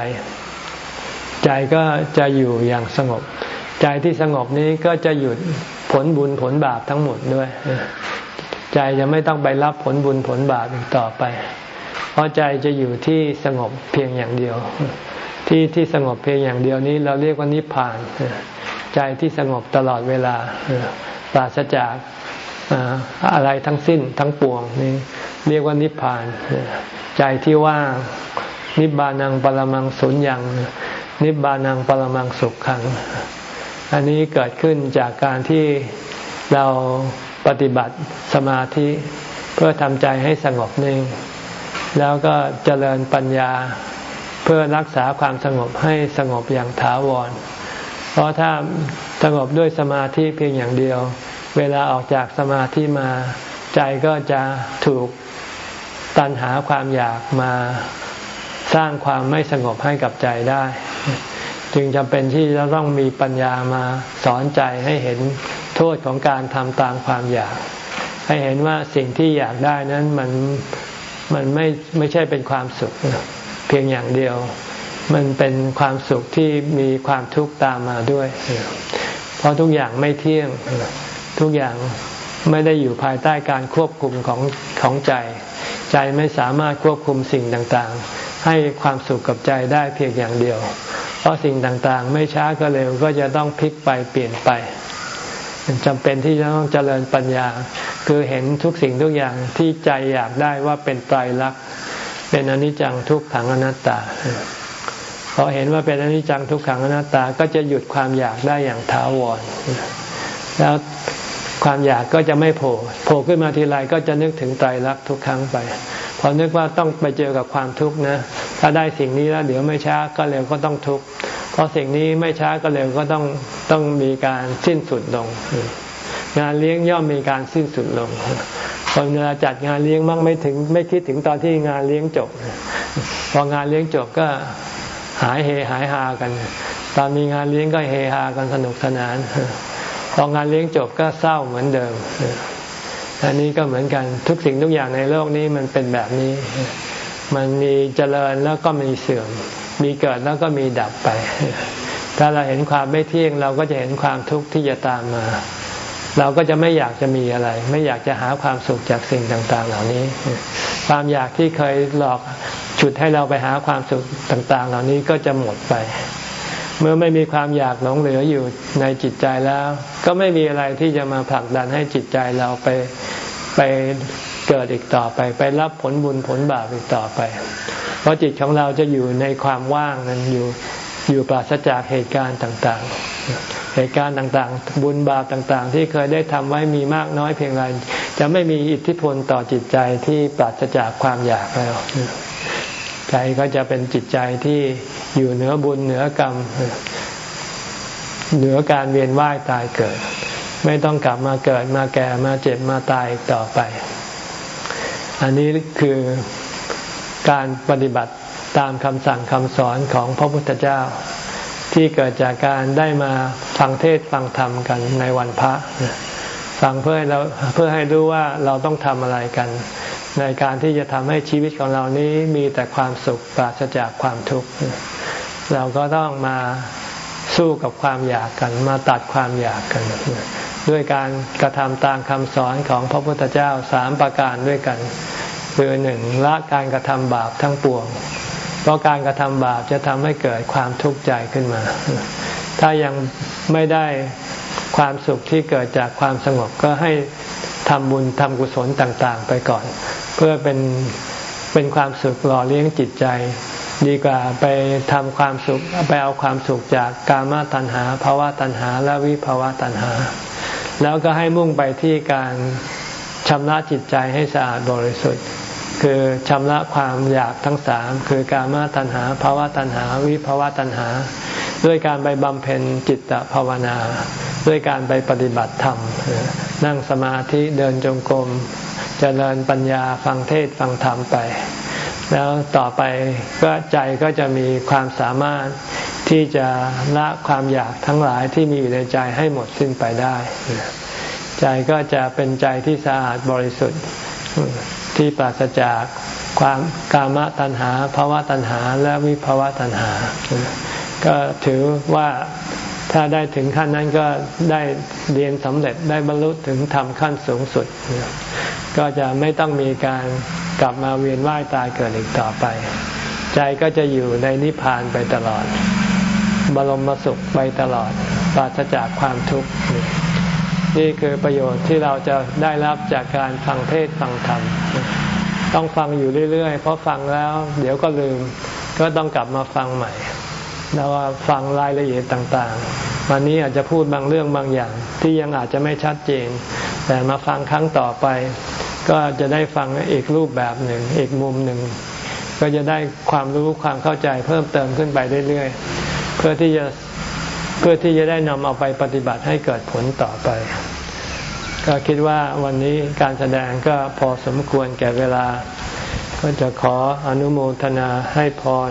ใจก็จะอยู่อย่างสงบ ใจที่สงบนี้ก็จะหยุดผลบุญผลบาปทั้งหมดด้วย ใจจะไม่ต้องไปรับผลบุญผลบาปอีกต่อไป เพราะใจจะอยู่ที่สงบเพียงอย่างเดียว ที่ที่สงบเพียงอย่างเดียวนี้ เราเรียกว่านิพพาน ใจที่สงบตลอดเวลาปราศจากอะไรทั้งสิ้นทั้งปวงนี่เรียกว่านิพพาน ใจที่ว่างนิบานังปรมังสุญญัง นิบานังปรมังสุขขัง อันนี้เกิดขึ้นจากการที่เราปฏิบัติสมาธิเพื่อทำใจให้สงบนิ่ง แล้วก็เจริญปัญญาเพื่อรักษาความสงบให้สงบอย่างถาวร เพราะถ้าสงบด้วยสมาธิเพียงอย่างเดียว เวลาออกจากสมาธิมาใจก็จะถูกตันหาความอยากมาสร้างความไม่สงบให้กับใจได้ จึงจำเป็นที่จะต้องมีปัญญามาสอนใจให้เห็นโทษของการทำตามความอยาก ให้เห็นว่าสิ่งที่อยากได้นั้นมันมันไม่ไม่ใช่เป็นความสุข เพียงอย่างเดียว มันเป็นความสุขที่มีความทุกข์ตามมาด้วย เพราะทุกอย่างไม่เที่ยงทุกอย่างไม่ได้อยู่ภายใต้การควบคุมของของใจ ใจไม่สามารถควบคุมสิ่งต่างๆ ให้ความสุขกับใจได้เพียงอย่างเดียว เพราะสิ่งต่างๆ ไม่ช้าก็เร็วก็จะต้องพลิกไปเปลี่ยนไปจำเป็นที่จะต้องเจริญปัญญา คือเห็นทุกสิ่งทุกอย่างที่ใจอยากได้ว่าเป็นไตรลักษณ์เป็นอนิจจังทุกขังอนัตตาพอเห็นว่าเป็นอนิจจังทุกขังอนัตตาก็จะหยุดความอยากได้อย่างถาวร แล้วความอยากก็จะไม่โผล่โผล่ขึ้นมาทีไรก็จะนึกถึงไตรลักษณ์ทุกครั้งไป พอนึกว่าต้องไปเจอกับความทุกข์นะ ถ้าได้สิ่งนี้แล้วเดี๋ยวไม่ช้าก็เร็วก็ต้องทุกข์เพราะสิ่งนี้ไม่ช้าก็เร็วก็ต้องต้องมีการสิ้นสุดลง งานเลี้ยงย่อมมีการสิ้นสุดลงคนเวลาจัดงานเลี้ยงมั่งไม่ถึง ไม่คิดถึงตอนที่งานเลี้ยงจบพองานเลี้ยงจบก็หายเฮหายฮากัน ตอนมีงานเลี้ยงก็เฮฮากันสนุกสนานพองานเลี้ยงจบก็เศร้าเหมือนเดิม อันนี้ก็เหมือนกันทุกสิ่งทุกอย่างในโลกนี้มันเป็นแบบนี้ มันมีเจริญแล้วก็มีเสื่อม มีเกิดแล้วก็มีดับไป ถ้าเราเห็นความไม่เที่ยง เราก็จะเห็นความทุกข์ที่จะตามมา เราก็จะไม่อยากจะมีอะไร ไม่อยากจะหาความสุขจากสิ่งต่าง ๆ เหล่านี้ ความอยากที่เคยหลอกฉุดให้เราไปหาความสุขต่าง ๆ เหล่านี้ก็จะหมดไป เมื่อไม่มีความอยากหลงเหลืออยู่ในจิตใจแล้ว ก็ไม่มีอะไรที่จะมาผลักดันให้จิตใจเราไปไปเกิดอีกต่อไป ไปรับผลบุญผลบาปอีกต่อไป เพราะจิตของเราจะอยู่ในความว่างนั้นอยู่อยู่ปราศจากเหตุการณ์ต่างๆ เหตุการณ์ต่างๆ บุญบาปต่างๆ ที่เคยได้ทำไว้มีมากน้อยเพียงไรจะไม่มีอิทธิพลต่อจิตใจที่ปราศจากความอยากแล้ว ใจก็จะเป็นจิตใจที่อยู่เหนือบุญเหนือกรรม เหนือการเวียนว่ายตายเกิด ไม่ต้องกลับมาเกิดมาแก่มาเจ็บมาตายต่อไป อันนี้คือการปฏิบัติตามคำสั่งคำสอนของพระพุทธเจ้า ที่เกิดจากการได้มาฟังเทศฟังธรรมกันในวันพระฟังเพื่อให้เราเพื่อให้รู้ว่าเราต้องทำอะไรกัน ในการที่จะทำให้ชีวิตของเรานี้มีแต่ความสุขปราศจากความทุกข์เราก็ต้องมาสู้กับความอยากกัน มาตัดความอยากกัน ด้วยการกระทำตามคำสอนของพระพุทธเจ้าสามประการด้วยกัน คือหนึ่งละการกระทำบาปทั้งปวง เพราะการกระทำบาปจะทำให้เกิดความทุกข์ใจขึ้นมา ถ้ายังไม่ได้ความสุขที่เกิดจากความสงบก็ให้ ทำบุญทำกุศลต่างๆ ไปก่อน เพื่อเป็นเป็นความสุขหล่อเลี้ยงจิตใจ ดีกว่าไปทำความสุขไปเอาความสุขจากกามตัณหาภาวะตัณหา และวิภาวะตัณหา แล้วก็ให้มุ่งไปที่การชำระจิตใจให้สะอาดบริสุทธิ์ คือชำระความอยากทั้งสามคือกามตัณหาภาวะตัณหา วิภาวะตัณหา ด้วยการไปบำเพ็ญจิตตภาวนา ด้วยการไปปฏิบัติธรรม นั่งสมาธิเดินจงกรมเจริญปัญญาฟังเทศฟังธรรมไป แล้วต่อไปก็ใจก็จะมีความสามารถที่จะละความอยากทั้งหลายที่มีอยู่ในใจให้หมดสิ้นไปได้ ใจก็จะเป็นใจที่สะอาดบริสุทธิ์ที่ปราศจากความกามตัณหาภาวะตัณหาและวิภาวะตัณหา ก็ถือว่า ถ้าได้ถึงขั้นนั้นก็ได้เรียนสำเร็จได้บรรลุถึงทำขั้นสูงสุด ก็จะไม่ต้องมีการกลับมาเวียนว่ายตายเกิดอีกต่อไป ใจก็จะอยู่ในนิพพานไปตลอด บรมสุขไปตลอดปราศจากความทุกข์นี่คือประโยชน์ที่เราจะได้รับจากการฟังเทศฟังธรรม ต้องฟังอยู่เรื่อยๆ เพราะฟังแล้ว เดี๋ยวก็ลืม ก็ต้องกลับมาฟังใหม่ แล้วฟังรายละเอียดต่างๆ วันนี้อาจจะพูดบางเรื่องบางอย่าง ที่ยังอาจจะไม่ชัดเจน แต่มาฟังครั้งต่อไป ก็จะได้ฟังอีกรูปแบบหนึ่งอีกมุมหนึ่ง ก็จะได้ความรู้ความเข้าใจเพิ่มเติมขึ้นไปเรื่อยๆ เพื่อที่จะเพื่อที่จะได้นำเอาไปปฏิบัติให้เกิดผลต่อไป ก็คิดว่าวันนี้การแสดงก็พอสมควรแก่เวลา ก็จะขออนุโมทนาให้พร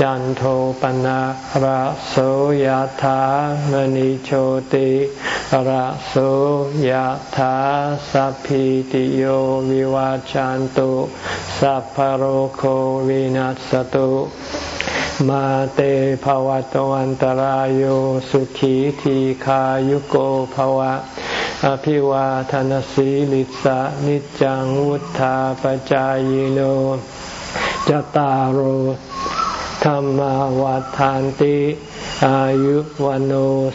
จันโทปนะระโสยธามณิโชติระโสยธาสัพพิติโยวิวาจันตุสัพพโรโควินัสตุมาเตภวัตวันตรโยสุขีทีขายุโกภวะ อภิวาทานสีลิสะนิจังวุธาปจายโนจตารโรรมวาทานติอายุวันโอ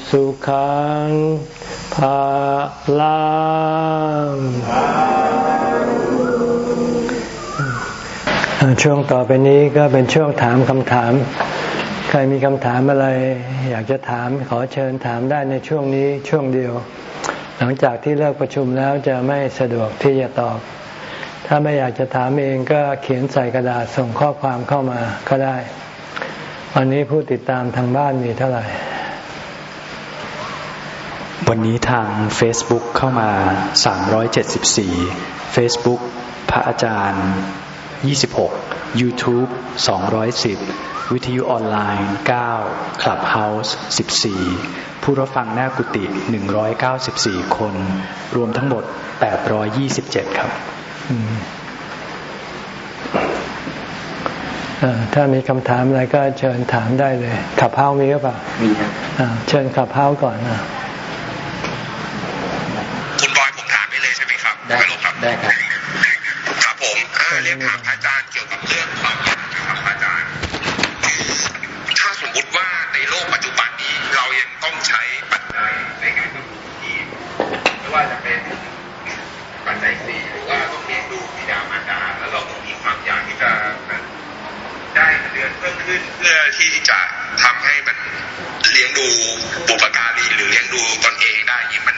สุขังภาลังช่วงต่อไปนี้ก็เป็นช่วงถามคำถาม ใครมีคำถามอะไร อยากจะถามขอเชิญถามได้ในช่วงนี้ช่วงเดียว หลังจากที่เลิกประชุมแล้วจะไม่สะดวกที่จะตอบถ้าไม่อยากจะถามเองก็เขียนใส่กระดาษส่งข้อความเข้ามาก็ได้ วันนี้ผู้ติดตามทางบ้านมีเท่าไหร่ วันนี้ทาง Facebook เข้ามา 374 Facebook พระอาจารย์ 26 YouTube 210 วิทยุออนไลน์ 9 Clubhouse 14 ผู้รับฟังหน้ากุฏิ194 คน รวมทั้งหมด 827 ครับ ถ้ามีคำถามอะไรก็เชิญถามได้เลย ขับเฮ้ามีหรือเปล่า มีครับเชิญขับเฮ้าก่อนนะคุณบอยผมถามได้เลยใช่ไหมครับได้ครับได้ครับเรียนถามอาจารย์เกี่ยวกับเรื่อง เพื่อที่จะทำให้มันเลี้ยงดูบุปการีหรือเลี้ยงดูตนเองได้ยิ่มัน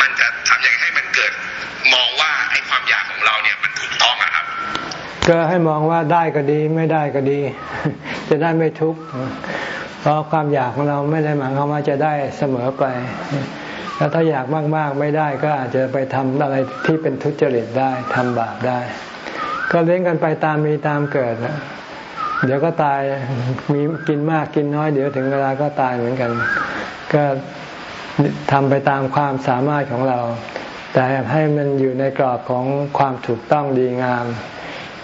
มันจะทำยังไงให้มันเกิด มองว่าไอ้ความอยากของเราเนี่ยมันถูกต้องอะครับ ก็ให้มองว่าได้ก็ดีไม่ได้ก็ดี จะได้ไม่ทุกข์เพราะความอยากของเราไม่ได้หมายความว่าจะได้เสมอไป แล้วถ้าอยากมากๆไม่ได้ก็อาจจะไปทำอะไรที่เป็นทุจริตได้ทำบาปได้ ก็เลี้ยงกันไปตามมีตามเกิดนะ เดี๋ยวก็ตายมีกินมากกินน้อย เดี๋ยวถึงเวลาก็ตายเหมือนกัน ก็ทำไปตามความสามารถของเรา แต่ให้มันอยู่ในกรอบของความถูกต้องดีงาม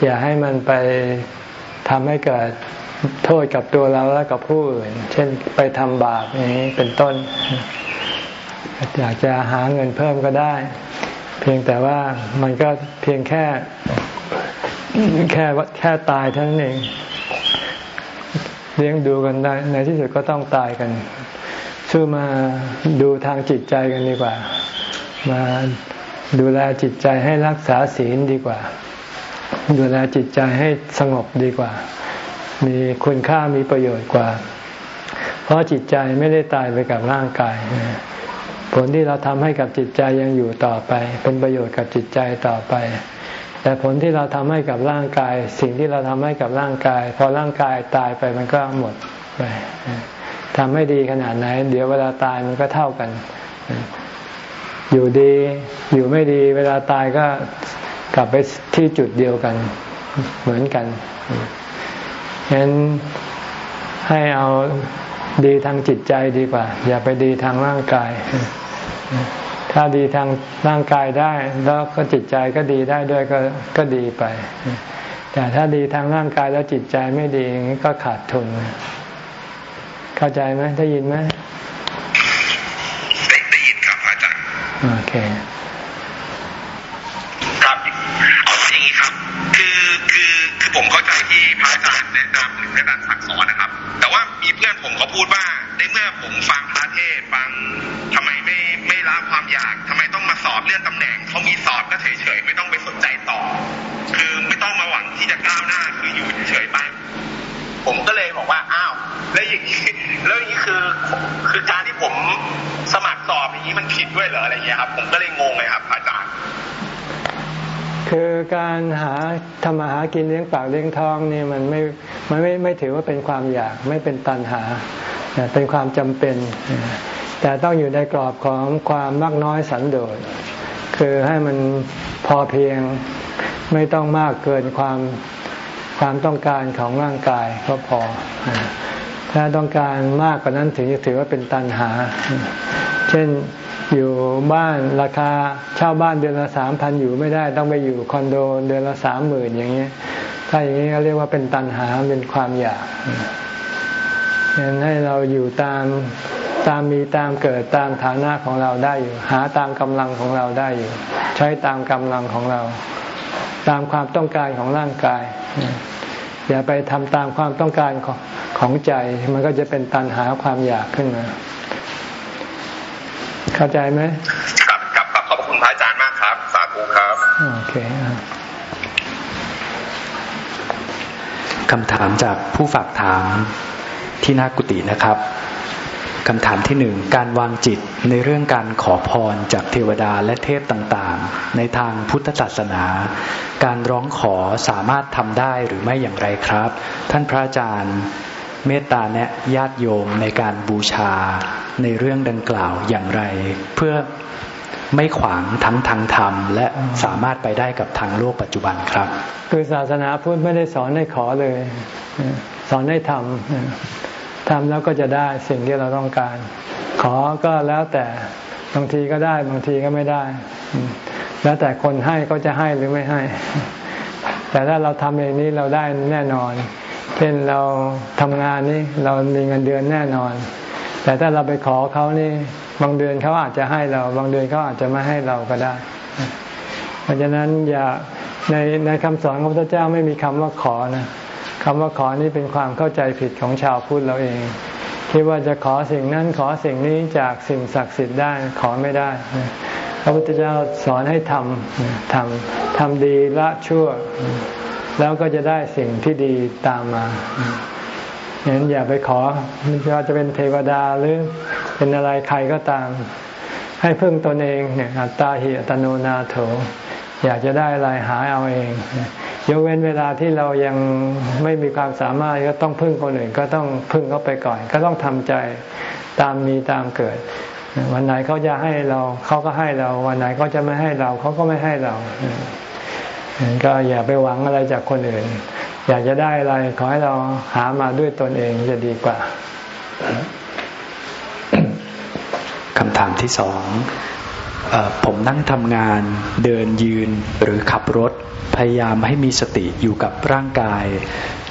อย่าให้มันไปทำให้เกิดโทษกับตัวเราและกับผู้อื่น เช่นไปทำบาปอย่างนี้เป็นต้น อยากจะหาเงินเพิ่มก็ได้ เพียงแต่ว่ามันก็เพียงแค่แค่แค่ตายเท่านั้นเอง เลี้ยงดูกันได้ ในที่สุดก็ต้องตายกันสู้มาดูทางจิตใจกันดีกว่า มาดูแลจิตใจให้รักษาศีลดีกว่า ดูแลจิตใจให้สงบดีกว่า มีคุณค่ามีประโยชน์กว่า เพราะจิตใจไม่ได้ตายไปกับร่างกาย ผลที่เราทำให้กับจิตใจยังอยู่ต่อไป เป็นประโยชน์กับจิตใจต่อไป แต่ผลที่เราทำให้กับร่างกาย สิ่งที่เราทำให้กับร่างกาย พอร่างกายตายไปมันก็หมดไปทำให้ดีขนาดไหน เดี๋ยวเวลาตายมันก็เท่ากัน อยู่ดี อยู่ไม่ดี เวลาตายก็กลับไปที่จุดเดียวกัน เหมือนกันฉะนั้นให้เอาดีทางจิตใจดีกว่า อย่าไปดีทางร่างกาย ถ้าดีทางร่างกายได้ แล้วก็จิตใจก็ดีได้ด้วยก็ก็ดีไป แต่ถ้าดีทางร่างกายแล้วจิตใจไม่ดีอย่างนี้ก็ขาดทุน เข้าใจไหมได้ยินไหมโอเคครับเอาอย่างนี้ครับ คือคือคือผมเข้าใจที่พระอาจารย์แนะนำหรือพระอาจารย์สั่งสอนนะครับ แต่ว่ามีเพื่อนผมเขาพูดว่าในเมื่อผมฟังพระเทศฟังทำไมไม่ไม่ ละความอยากทำไมต้องมาสอบเลื่อนตำแหน่งเขามีสอบก็เฉยเฉยไม่ต้องไปสนใจต่อ คือไม่ต้องมาหวังที่จะก้าวหน้าคืออยู่เฉยไปผมก็เลยบอกว่าอ้าวแล้วอย่างนี้แล้วอย่างนี้คือคือการที่ผมสมัครสอบอย่างนี้มันผิดด้วยเหรออะไรเงี้ยครับ ผมก็เลยงงเลยครับ อาจารย์ คือการหาทำมาหากินเลี้ยงปากเลี้ยงท้องนี่มันไม่มันไม่ไม่ถือว่าเป็นความอยากไม่เป็นตันหา เป็นความจำเป็น แต่ต้องอยู่ในกรอบของความมากน้อยสันโดษ คือให้มันพอเพียงไม่ต้องมากเกินความความต้องการของร่างกายก็พอ ถ้าต้องการมากกว่านั้นถึงจะถือว่าเป็นตันหา เช่นอยู่บ้านราคาเช่าบ้านเดือนละสามพันอยู่ไม่ได้ต้องไปอยู่คอนโดเดือนละสามหมื่นอย่างนี้ถ้าอย่างนี้ก็เรียกว่าเป็นตันหาเป็นความอยากงั้นให้เราอยู่ตาม ตามมีตามเกิดตามฐานะของเราได้อยู่ หาตามกำลังของเราได้อยู่ ใช้ตามกำลังของเรา ตามความต้องการของร่างกาย อย่าไปทำตามความต้องการของของใจ มันก็จะเป็นตันหาความอยากขึ้นมา เข้าใจไหมครับครับขอบคุณพระอาจารย์มากครับ สาธุครับโอเคคำถามจากผู้ฝากถามที่นากุตินะครับ คำถามที่หนึ่งการวางจิตในเรื่องการขอพรจากเทวดาและเทพต่างๆ ในทางพุทธศาสนา การร้องขอสามารถทำได้หรือไม่อย่างไรครับ ท่านพระอาจารย์เมตตาแนะญาติโยมในการบูชาในเรื่องดังกล่าวอย่างไร เพื่อไม่ขวางทั้งทางธรรม และสามารถไปได้กับทางโลกปัจจุบันครับ คือศาสนาพุทธไม่ได้สอนให้ขอเลย สอนให้ทำ ทำแล้วก็จะได้สิ่งที่เราต้องการ ขอก็แล้วแต่บางทีก็ได้บางทีก็ไม่ได้ แล้วแต่คนให้เขาจะให้หรือไม่ให้ แต่ถ้าเราทำอย่างนี้เราได้แน่นอน เช่นเราทำงานนี่เรามีเงินเดือนแน่นอน แต่ถ้าเราไปขอเขานี่ บางเดือนเขาอาจจะให้เรา บางเดือนเขาอาจจะไม่ให้เราก็ได้ เพราะฉะนั้นอย่าในในคำสอนของพระเจ้าไม่มีคำว่าขอนะ คำว่าขอนี่เป็นความเข้าใจผิดของชาวพุทธเราเอง คิดว่าจะขอสิ่งนั้นขอสิ่งนี้จากสิ่งศักดิ์สิทธิ์ได้ขอไม่ได้พระพุทธเจ้าสอนให้ทำทำทำดีละชั่ว แล้วก็จะได้สิ่งที่ดีตามมาเห็นอย่าไปขอไม่ว่าจะเป็นเทวดาหรือเป็นอะไรใครก็ตาม ให้พึ่งตนเองเนี่ยอัตตาหิอัตโนนาโถ อยากจะได้อะไรหาเอาเอง ยกเว้นเวลาที่เรายังไม่มีความสามารถก็ต้องพึ่งคนอื่นก็ต้องพึ่งเขาไปก่อน ก็ต้องทำใจตามมีตามเกิด วันไหนเขาจะให้เราเขาก็ให้เรา วันไหนเขาจะไม่ให้เราเขาก็ไม่ให้เรา ก็อย่าไปหวังอะไรจากคนอื่น อยากจะได้อะไรขอให้เราหามาด้วยตนเองจะดีกว่าคำถามที่สอง ผมนั่งทำงานเดินยืนหรือขับรถ พยายามให้มีสติอยู่กับร่างกาย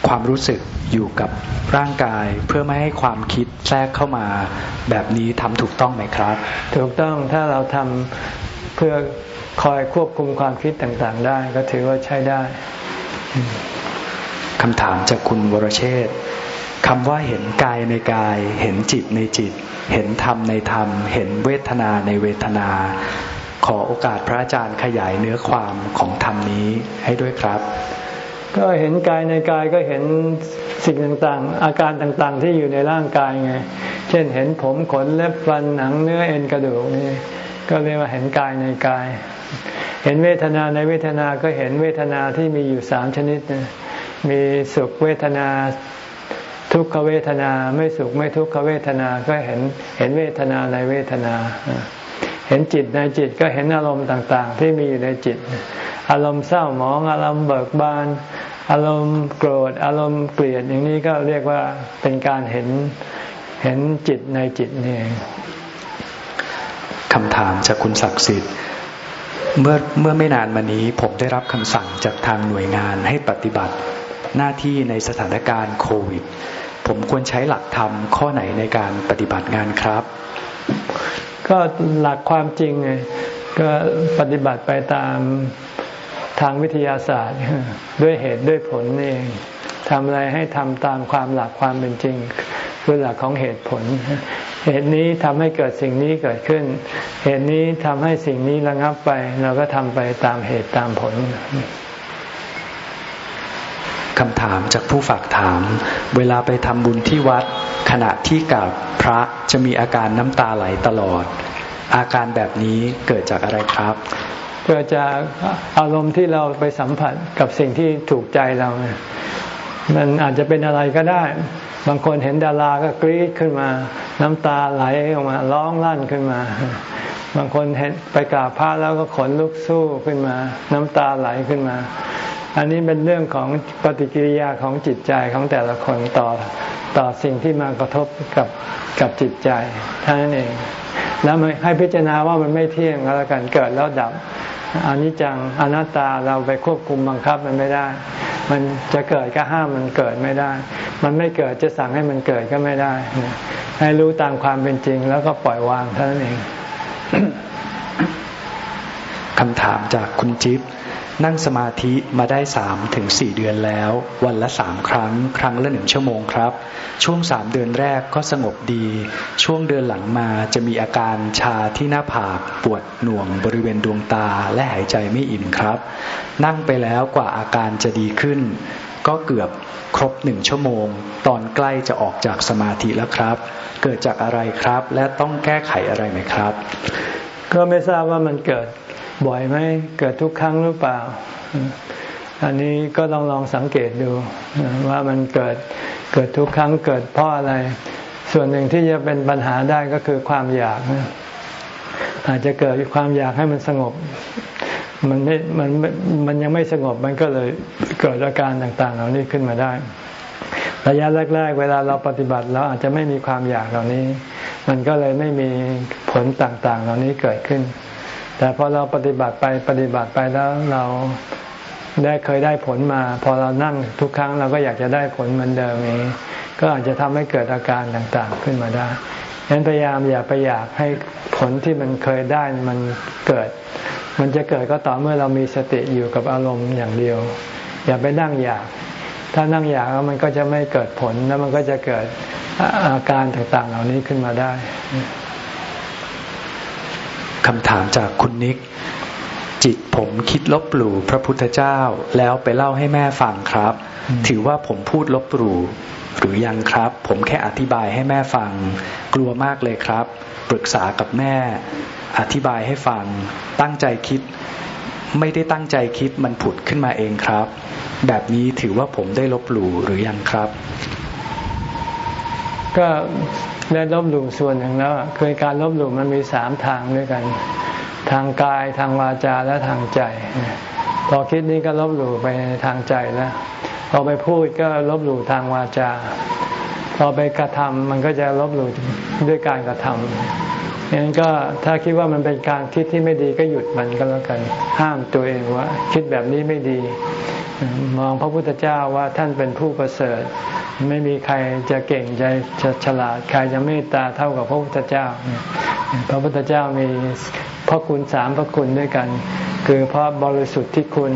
ความรู้สึกอยู่กับร่างกาย เพื่อไม่ให้ความคิดแทรกเข้ามา แบบนี้ทำถูกต้องไหมครับ ถูกต้องถ้าเราทำเพื่อคอยควบคุมความคิดต่างๆ ได้ก็ถือว่าใช้ได้คำถามจากคุณวรเชษ คำว่าเห็นกายในกาย เห็นจิตในจิต เห็นธรรมในธรรม เห็นเวทนาในเวทนา ขอโอกาสพระอาจารย์ขยายเนื้อความของธรรมนี้ให้ด้วยครับ ก็เห็นกายในกายก็เห็นสิ่งต่างๆ อาการต่างๆที่อยู่ในร่างกายไง เช่นเห็นผมขนเล็บฟันหนังเนื้อเอ็นกระดูกนี่ก็เรียกว่าเห็นกายในกาย เห็นเวทนาในเวทนาก็เห็นเวทนาที่มีอยู่สามชนิดมีสุขเวทนา ทุกขเวทนาไม่สุขไม่ทุกขเวทนาก็เห็นเห็นเวทนาในเวทนา เห็นจิตในจิตก็เห็นอารมณ์ต่างๆ ที่มีอยู่ในจิต อารมณ์เศร้าหมองอารมณ์เบิกบาน อารมณ์โกรธ อารมณ์เกลียดอย่างนี้ก็เรียกว่าเป็นการเห็นเห็นจิตในจิตนี่คำถามจากคุณศักดิ์สิทธิ์เมื่อเมื่อไม่นานมานี้ผมได้รับคำสั่งจากทางหน่วยงานให้ปฏิบัติหน้าที่ในสถานการณ์โควิด ผมควรใช้หลักธรรมข้อไหนในการปฏิบัติงานครับ ก็หลักความจริงไงก็ปฏิบัติไปตามทางวิทยาศาสตร์ ด้วยเหตุด้วยผลเองทำอะไรให้ทำตามความหลักความเป็นจริง คือหลักของเหตุผล เหตุนี้ทำให้เกิดสิ่งนี้เกิดขึ้น เหตุนี้ทำให้สิ่งนี้ระงับไป เราก็ทำไปตามเหตุตามผล คำถามจากผู้ฝากถาม เวลาไปทำบุญที่วัด ขณะที่กับพระจะมีอาการน้ำตาไหลตลอด อาการแบบนี้เกิดจากอะไรครับ เกิดจากอารมณ์ที่เราไปสัมผัสกับสิ่งที่ถูกใจเรา มันอาจจะเป็นอะไรก็ได้ บางคนเห็นดาราก็กรี๊ดขึ้นมา น้ำตาไหลออกมาร้องลั่นขึ้นมาบางคนเห็นไปกราบพระแล้วก็ขนลุกสู้ขึ้นมา น้ำตาไหลขึ้นมา อันนี้เป็นเรื่องของปฏิกิริยาของจิตใจของแต่ละคนต่อต่อสิ่งที่มากระทบกับกับจิตใจท่านั้นเอง แล้วให้พิจารณาว่ามันไม่เที่ยงแล้วกันเกิดแล้วดับอนิจจังอนัตตาเราไปควบคุมบังคับมันไม่ได้ มันจะเกิดก็ห้ามมันเกิดไม่ได้ มันไม่เกิดจะสั่งให้มันเกิดก็ไม่ได้ ให้รู้ตามความเป็นจริงแล้วก็ปล่อยวางเท่านั้นเองคำถามจากคุณจิ๊บ นั่งสมาธิมาได้สามถึงสี่เดือนแล้ว วันละสามครั้ง ครั้งละหนึ่งชั่วโมงครับ ช่วงสามเดือนแรกก็สงบดี ช่วงเดือนหลังมาจะมีอาการชาที่หน้าผากปวดหน่วงบริเวณดวงตาและหายใจไม่อิ่มครับ นั่งไปแล้วกว่าอาการจะดีขึ้น ก็เกือบครบหนึ่งชั่วโมง ตอนใกล้จะออกจากสมาธิแล้วครับ เกิดจากอะไรครับ และต้องแก้ไขอะไรไหมครับ ก็ไม่ทราบว่ามันเกิด บ่อยไหมเกิดทุกครั้งหรือเปล่า อันนี้ก็ต้องลองสังเกตดูว่ามันเกิดเกิดทุกครั้งเกิดเพราะอะไร ส่วนหนึ่งที่จะเป็นปัญหาได้ก็คือความอยากอาจจะเกิดความอยากให้มันสงบ มันไม่มันมันยังไม่สงบมันก็เลยเกิดอาการต่าง ๆ เหล่านี้ขึ้นมาได้ระยะแรก ๆ เวลาเราปฏิบัติเราอาจจะไม่มีความอยากเหล่านี้ มันก็เลยไม่มีผลต่างๆ เหล่านี้เกิดขึ้น แต่พอเราปฏิบัติไปปฏิบัติไปแล้วเราได้เคยได้ผลมา พอเรานั่งทุกครั้งเราก็อยากจะได้ผลเหมือนเดิมนี้ ก็อาจจะทำให้เกิดอาการต่างๆขึ้นมาได้ฉะนั้นพยายามอย่าไปอยากให้ผลที่มันเคยได้มันเกิด มันจะเกิดก็ต่อเมื่อเรามีสติอยู่กับอารมณ์อย่างเดียว อย่าไปนั่งอยาก ถ้านั่งอยากแล้วมันก็จะไม่เกิดผลแล้วมันก็จะเกิดอาการต่างๆ เหล่านี้ขึ้นมาได้ คำถามจากคุณนิก จิตผมคิดลบหลู่พระพุทธเจ้า แล้วไปเล่าให้แม่ฟังครับ ถือว่าผมพูดลบหลู่หรือยังครับ ผมแค่อธิบายให้แม่ฟัง กลัวมากเลยครับ ปรึกษากับแม่ อธิบายให้ฟัง ตั้งใจคิด ไม่ได้ตั้งใจคิดมันผุดขึ้นมาเองครับ แบบนี้ถือว่าผมได้ลบหลู่หรือยังครับ ก็ ได้ลบหลู่ส่วนหนึ่งแล้วคือการลบหลู่มันมีสามทางด้วยกัน ทางกายทางวาจาและทางใจพอคิดนี้ก็ลบหลู่ไปทางใจแล้วพอไปพูดก็ลบหลู่ทางวาจาพอไปกระทำมันก็จะลบหลู่ด้วยการกระทำงั้นก็ถ้าคิดว่ามันเป็นการคิดที่ไม่ดีก็หยุดมันก็แล้วกัน ห้ามตัวเองว่า คิดแบบนี้ไม่ดี มองพระพุทธเจ้าว่าท่านเป็นผู้ประเสริฐ ไม่มีใครจะเก่งจจะฉลาด ใครจะเมตตาเท่ากับพระพุทธเจ้า พระพุทธเจ้ามีพระคุณสามพระคุณด้วยกัน คือพระบริสุทธิ์ที่คุณ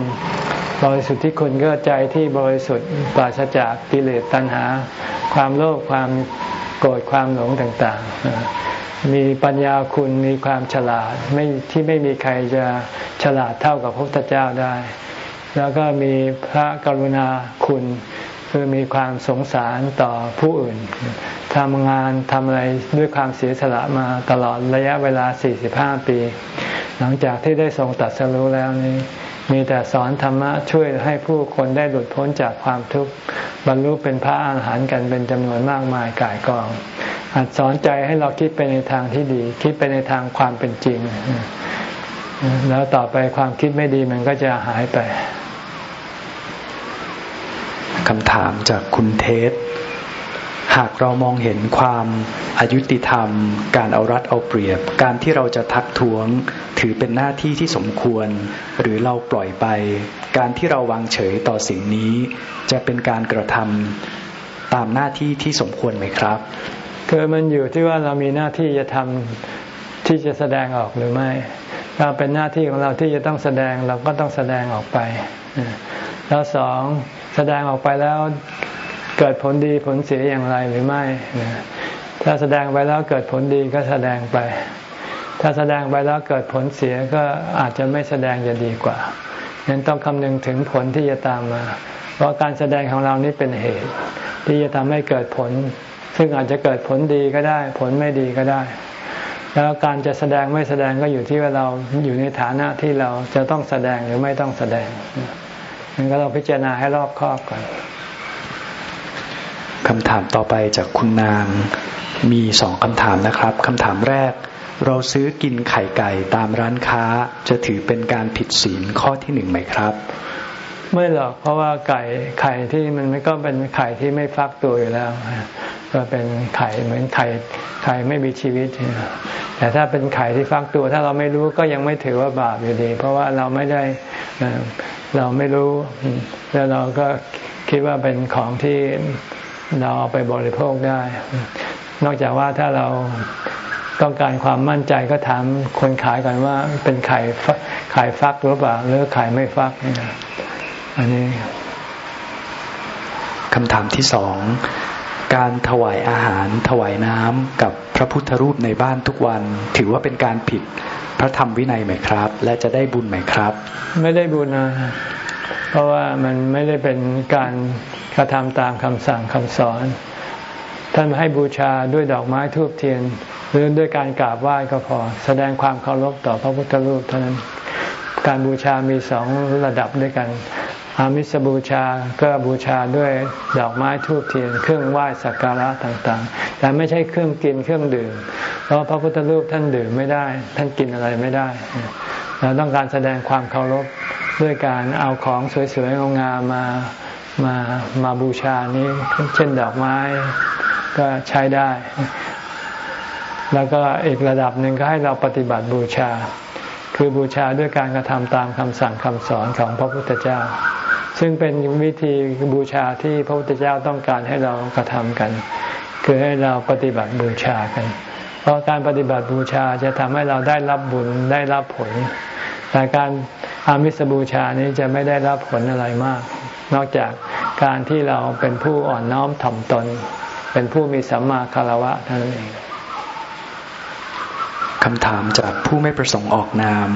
บริสุทธิ์ที่คุณก็ใจที่บริสุทธิ์ปราศจากกิเลสตัณหา ความโลภความโกรธความหลงต่างๆ มีปัญญาคุณมีความฉลาดไม่ที่ไม่มีใครจะฉลาดเท่ากับพระพุทธเจ้าได้ แล้วก็มีพระกรุณาคุณ คือมีความสงสารต่อผู้อื่นทำงานทำอะไรด้วยความเสียสละมาตลอดระยะเวลา 45 ปี หลังจากที่ได้ทรงตัดสรู้แล้วนี้ มีแต่สอนธรรมะช่วยให้ผู้คนได้หลุดพ้นจากความทุกข์บรรลุเป็นพระอาหารหันต์กันเป็นจำนวนมากมายกายกองอัดสอนใจให้เราคิดไปในทางที่ดี คิดไปในทางความเป็นจริง แล้วต่อไปความคิดไม่ดีมันก็จะหายไป คำถามจากคุณเทส หากเรามองเห็นความอายุติธรรม การเอารัดเอาเปรียบ การที่เราจะทักท้วง ถือเป็นหน้าที่ที่สมควร หรือเราปล่อยไป การที่เราวางเฉยต่อสิ่งนี้ จะเป็นการกระทำตามหน้าที่ที่สมควรไหมครับคือมันอยู่ที่ว่าเรามีหน้าที่จะทำที่จะแสดงออกหรือไม่ถ้าเป็นหน้าที่ของเราที่จะต้องแสดงเราก็ต้องแสดงออกไป แล้วสอง แสดงออกไปแล้วเกิดผลดีผลเสียอย่างไรหรือไม่ ถ้าแสดงไปแล้วเกิดผลดีก็แสดงไป ถ้าแสดงไปแล้วเกิดผลเสียก็อาจจะไม่แสดงจะดีกว่าฉะนั้นต้องคำนึงถึงผลที่จะตามมา เพราะการแสดงของเรานี้เป็นเหตุ ที่จะทำให้เกิดผล ซึ่งอาจจะเกิดผลดีก็ได้ ผลไม่ดีก็ได้ แล้วการจะแสดงไม่แสดงก็อยู่ที่ว่าเราอยู่ในฐานะที่เราจะต้องแสดงหรือไม่ต้องแสดง มันก็ต้องพิจารณาให้รอบคอบก่อนคำถามต่อไปจากคุณนาง มีสองคำถามนะครับคำถามแรก เราซื้อกินไข่ไก่ตามร้านค้า จะถือเป็นการผิดศีลข้อที่หนึ่งไหมครับ ไม่หรอกเพราะว่าไก่ไข่ที่มันก็เป็นไข่ที่ไม่ฟักตัวอยู่แล้ว ก็เป็นไข่เหมือนไข่ไข่ไม่มีชีวิต แต่ถ้าเป็นไข่ที่ฟักตัว ถ้าเราไม่รู้ก็ยังไม่ถือว่าบาปอยู่ดี เพราะว่าเราไม่ได้เราไม่รู้แล้วเราก็คิดว่าเป็นของที่เราเอาไปบริโภคได้ นอกจากว่าถ้าเราต้องการความมั่นใจก็ถามคนขายกันว่าเป็นไข่ไข่ฟักหรือเปล่าหรือไข่ไม่ฟักนี่ อันนี้คำถามที่สอง การถวายอาหารถวายน้ำกับพระพุทธรูปในบ้านทุกวัน ถือว่าเป็นการผิดพระธรรมวินัยไหมครับ และจะได้บุญไหมครับ ไม่ได้บุญนะเพราะว่ามันไม่ได้เป็นการกระทำตามคำสั่งคำสอน ท่านให้บูชาด้วยดอกไม้ทูบเทียน หรือด้วยการกราบไหว้ก็พอ แสดงความเคารพต่อพระพุทธรูปเท่านั้นการบูชามีสองระดับด้วยกัน อามิสบูชาก็บูชาด้วยดอกไม้ทูบเทียน เครื่องไหว้สักการะต่างๆ แต่ไม่ใช่เครื่องกินเครื่องดื่ม เพราะพระพุทธรูปท่านดื่มไม่ได้ ท่านกินอะไรไม่ได้ เราต้องการแสดงความเคารพด้วยการเอาของสวยๆงามมามามาบูชานี้เช่นดอกไม้ก็ใช้ได้ แล้วก็อีกระดับหนึ่งก็ให้เราปฏิบัติบูชา คือบูชาด้วยการกระทำตามคำสั่งคำสอนของพระพุทธเจ้า ซึ่งเป็นวิธีบูชาที่พระพุทธเจ้าต้องการให้เรากระทำกัน คือให้เราปฏิบัติบูชากัน เพราะการปฏิบัติบูชาจะทำให้เราได้รับบุญได้รับผล แต่การอามิสบูชานี้จะไม่ได้รับผลอะไรมาก นอกจากการที่เราเป็นผู้อ่อนน้อมถ่อมตน เป็นผู้มีสัมมาคารวะเท่านั้นเองคำถามจากผู้ไม่ประสงค์ออกนาม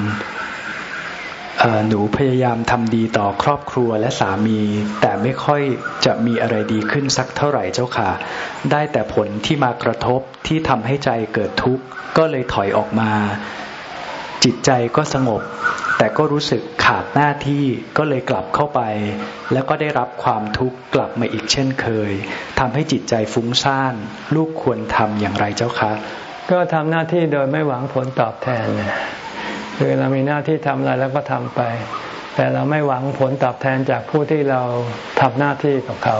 หนูพยายามทำดีต่อครอบครัวและสามี แต่ไม่ค่อยจะมีอะไรดีขึ้นสักเท่าไหร่เจ้าค่ะ ได้แต่ผลที่มากระทบที่ทำให้ใจเกิดทุกข์ก็เลยถอยออกมา จิตใจก็สงบ แต่ก็รู้สึกขาดหน้าที่ก็เลยกลับเข้าไป แล้วก็ได้รับความทุกข์กลับมาอีกเช่นเคยทำให้จิตใจฟุ้งซ่านลูกควรทำอย่างไรเจ้าคะก็ทำหน้าที่โดยไม่หวังผลตอบแทนเนี่ย คือเรามีหน้าที่ทำอะไรแล้วก็ทำไป แต่เราไม่หวังผลตอบแทนจากผู้ที่เราทำหน้าที่กับเขา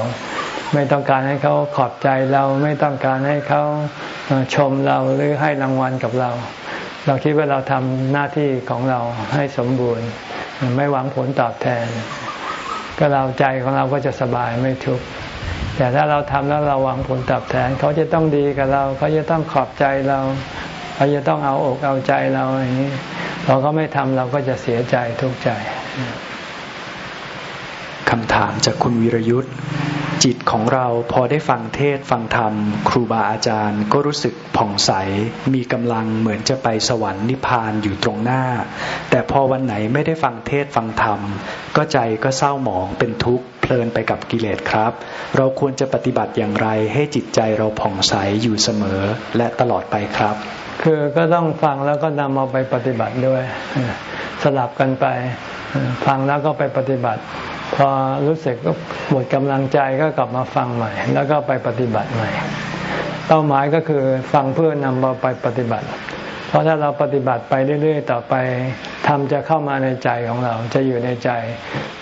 ไม่ต้องการให้เขาขอบใจเราไม่ต้องการให้เขาชมเราหรือให้รางวัลกับเรา เราคิดว่าเราทำหน้าที่ของเราให้สมบูรณ์ ไม่หวังผลตอบแทน ก็เราใจของเราก็จะสบายไม่ทุกข์แต่ถ้าเราทำแล้วเราหวังผลตอบแทน เขาจะต้องดีกับเรา เขาจะต้องขอบใจเรา เขาจะต้องเอาอกเอาใจเราอย่างนี้ เราก็ไม่ทำเราก็จะเสียใจทุกข์ใจคำถามจากคุณวิรยุทธ์จิตของเราพอได้ฟังเทศฟังธรรม ครูบาอาจารย์ก็รู้สึกผ่องใส มีกำลังเหมือนจะไปสวรรค์นิพพานอยู่ตรงหน้า แต่พอวันไหนไม่ได้ฟังเทศฟังธรรม ก็ใจก็เศร้าหมองเป็นทุกข์ เพลินไปกับกิเลสครับ เราควรจะปฏิบัติอย่างไรให้จิตใจเราผ่องใสอยู่เสมอและตลอดไปครับ คือก็ต้องฟังแล้วก็นำเอาไปปฏิบัติด้วย สลับกันไป ฟังแล้วก็ไปปฏิบัติ พอรู้สึกหมดกำลังใจก็กลับมาฟังใหม่ แล้วก็ไปปฏิบัติใหม่ เป้าหมายก็คือฟังเพื่อนำมาไปปฏิบัติ ราะถ้าเราปฏิบัติไปเรื่อย ๆ ต่อไปธรรมจะเข้ามาในใจของเราจะอยู่ในใจ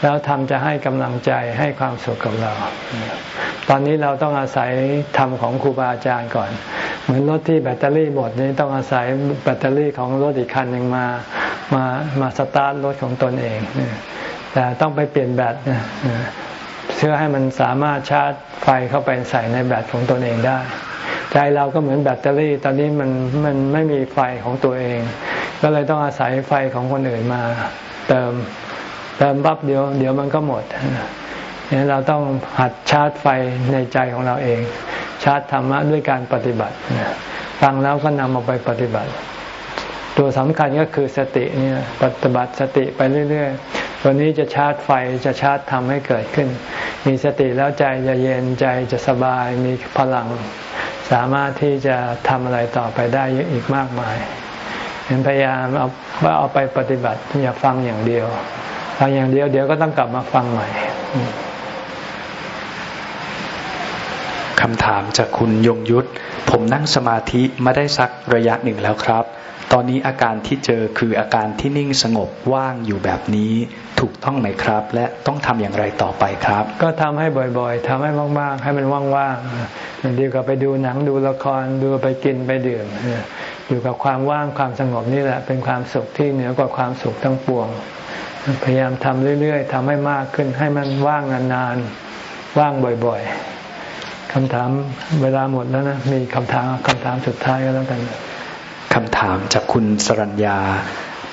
แล้วธรรมจะให้กำลังใจให้ความสุขกับเรา ตอนนี้เราต้องอาศัยธรรมของครูบาอาจารย์ก่อน เหมือนรถที่แบตเตอรี่หมดนี้ต้องอาศัยแบตเตอรี่ของรถอีกคันหนึ่งมามามาสตาร์ทรถของตนเองแต่ต้องไปเปลี่ยนแบตเพื่อให้มันสามารถชาร์จไฟเข้าไปใส่ในแบตของตนเองได้ ใจเราก็เหมือนแบตเตอรี่ ตอนนี้มันมันไม่มีไฟของตัวเอง ก็เลยต้องอาศัยไฟของคนอื่นมา เติมเติมบับเดี๋ยวเดี๋ยวมันก็หมดนี่เราต้องหัดชาร์จไฟในใจของเราเอง ชาร์จธรรมะด้วยการปฏิบัติฟังแล้วก็นำมาไปปฏิบัติ ตัวสำคัญก็คือสติเนี่ยปฏิบัติสติไปเรื่อยๆตัวนี้จะชาร์จไฟจะชาร์จทำให้เกิดขึ้น มีสติแล้วใจจะเย็นใจจะสบายมีพลัง สามารถที่จะทำอะไรต่อไปได้อีกมากมายเห็นพยายามเอาว่าเอาไปปฏิบัติอย่าฟังอย่างเดียวฟังอย่างเดียวเดี๋ยวก็ต้องกลับมาฟังใหม่คำถามจากคุณยงยุทธผมนั่งสมาธิมาได้สักระยะหนึ่งแล้วครับ ตอนนี้อาการที่เจอคืออาการที่นิ่งสงบว่างอยู่แบบนี้ถูกต้องไหมครับ และต้องทำอย่างไรต่อไปครับ ก็ทำให้บ่อยๆทำให้มากๆให้มันว่างๆอย่างดีกว่าไปดูหนังดูละครดูไปกินไปดื่มอยู่กับความว่างความสงบนี่แหละ เป็นความสุขที่เหนือกว่าความสุขทั้งปวง พยายามทำเรื่อยๆทำให้มากขึ้นให้มันว่างนานๆ ว่างบ่อยๆคำถามเวลาหมดแล้วนะ มีคำถามคำถามสุดท้ายก็แล้วกัน คำถามจากคุณสรัญญา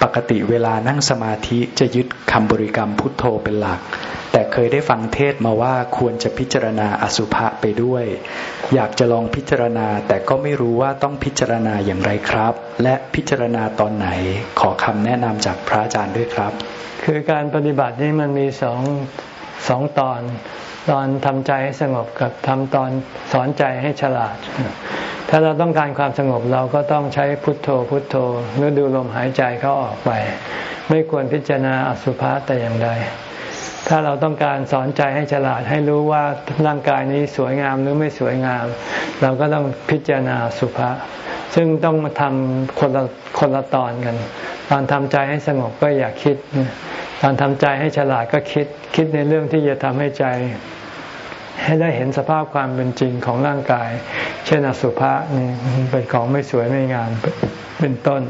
ปกติเวลานั่งสมาธิจะยึดคำบริกรรมพุทโธเป็นหลัก แต่เคยได้ฟังเทศมาว่าควรจะพิจารณาอสุภะไปด้วย อยากจะลองพิจารณาแต่ก็ไม่รู้ว่าต้องพิจารณาอย่างไรครับ และพิจารณาตอนไหนขอคำแนะนำจากพระอาจารย์ด้วยครับ คือการปฏิบัตินี้มันมีสองสองตอน ตอนทำใจให้สงบกับทำตอนสอนใจให้ฉลาด ถ้าเราต้องการความสงบเราก็ต้องใช้พุทโธพุทโธหรือดูลมหายใจเข้าออกไป ไม่ควรพิจารณาอสุภะแต่อย่างใด ถ้าเราต้องการสอนใจให้ฉลาดให้รู้ว่าร่างกายนี้สวยงามหรือไม่สวยงาม เราก็ต้องพิจารณาสุภะซึ่งต้องมาทำคนละคนละตอนกัน ตอนทำใจให้สงบก็อย่าคิด ตอนทำใจให้ฉลาดก็คิด คิดในเรื่องที่จะทำให้ใจ ให้ได้เห็นสภาพความเป็นจริงของร่างกาย เช่นอสุภะนี่เป็นของไม่สวยไม่งามเป็นต้น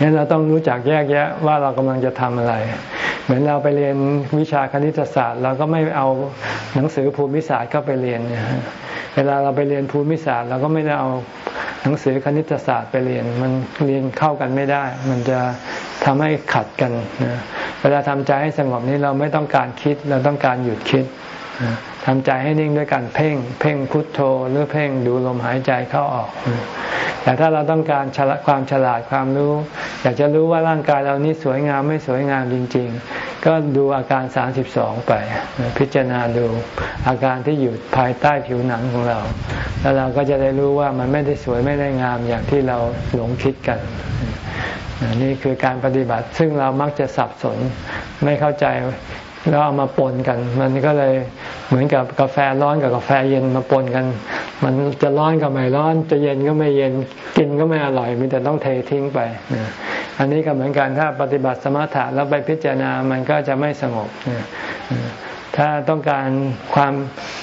งั้นเราต้องรู้จักแยกแยะว่าเรากำลังจะทำอะไร เหมือนเราไปเรียนวิชาคณิตศาสตร์ เราก็ไม่เอาหนังสือภูมิศาสตร์เข้าไปเรียน เวลาเราไปเรียนภูมิศาสตร์เราก็ไม่ได้เอาหนังสือคณิตศาสตร์ไปเรียน มันเรียนเข้ากันไม่ได้ มันจะทำให้ขัดกัน เวลาทำใจให้สงบนี้เราไม่ต้องการคิด เราต้องการหยุดคิด ทำใจให้นิ่งด้วยการเพ่ง เพ่งพุทโธหรือเพ่งดูลมหายใจเข้าออก แต่ถ้าเราต้องการความฉลาดความรู้ อยากจะรู้ว่าร่างกายเรานี้สวยงามไม่สวยงามจริง ๆ ก็ดูอาการ 32 ไป พิจารณาดูอาการที่อยู่ภายใต้ผิวหนังของเรา แล้วเราก็จะได้รู้ว่ามันไม่ได้สวยไม่ได้งามอย่างที่เราหลงคิดกันนี่คือการปฏิบัติซึ่งเรามักจะสับสนไม่เข้าใจ แล้วเอามาปนกัน มันก็เลยเหมือนกับกาแฟร้อนกับกาแฟเย็นมาปนกัน มันจะร้อนก็ไม่ร้อน จะเย็นก็ไม่เย็นกินก็ไม่อร่อย มีแต่ต้องเททิ้งไป อันนี้ก็เหมือนกันถ้าปฏิบัติสมถะแล้วไปพิจารณามันก็จะไม่สงบถ้าต้องการความ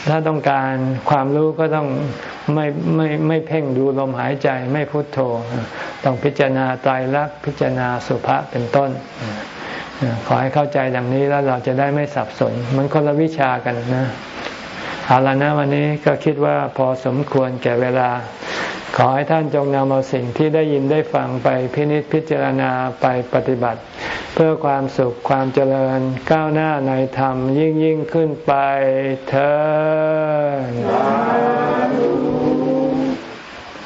ถ้าต้องการความรู้ก็ต้องไม่ไม่ไม่เพ่งดูลมหายใจไม่พุโทโธ ต้องพิจารณาไตรลักษ์พิจารณาสุภาษเป็นต้น ขอให้เข้าใจดังนี้แล้วเราจะได้ไม่สับสน มันคนละวิชากันนะเอาละนะวันนี้ก็คิดว่าพอสมควรแก่เวลา ขอให้ท่านจงนำเอาสิ่งที่ได้ยินได้ฟังไปพินิจพิจารณาไปปฏิบัติ เพื่อความสุขความเจริญก้าวหน้าในธรรมยิ่งยิ่งขึ้นไปเธอ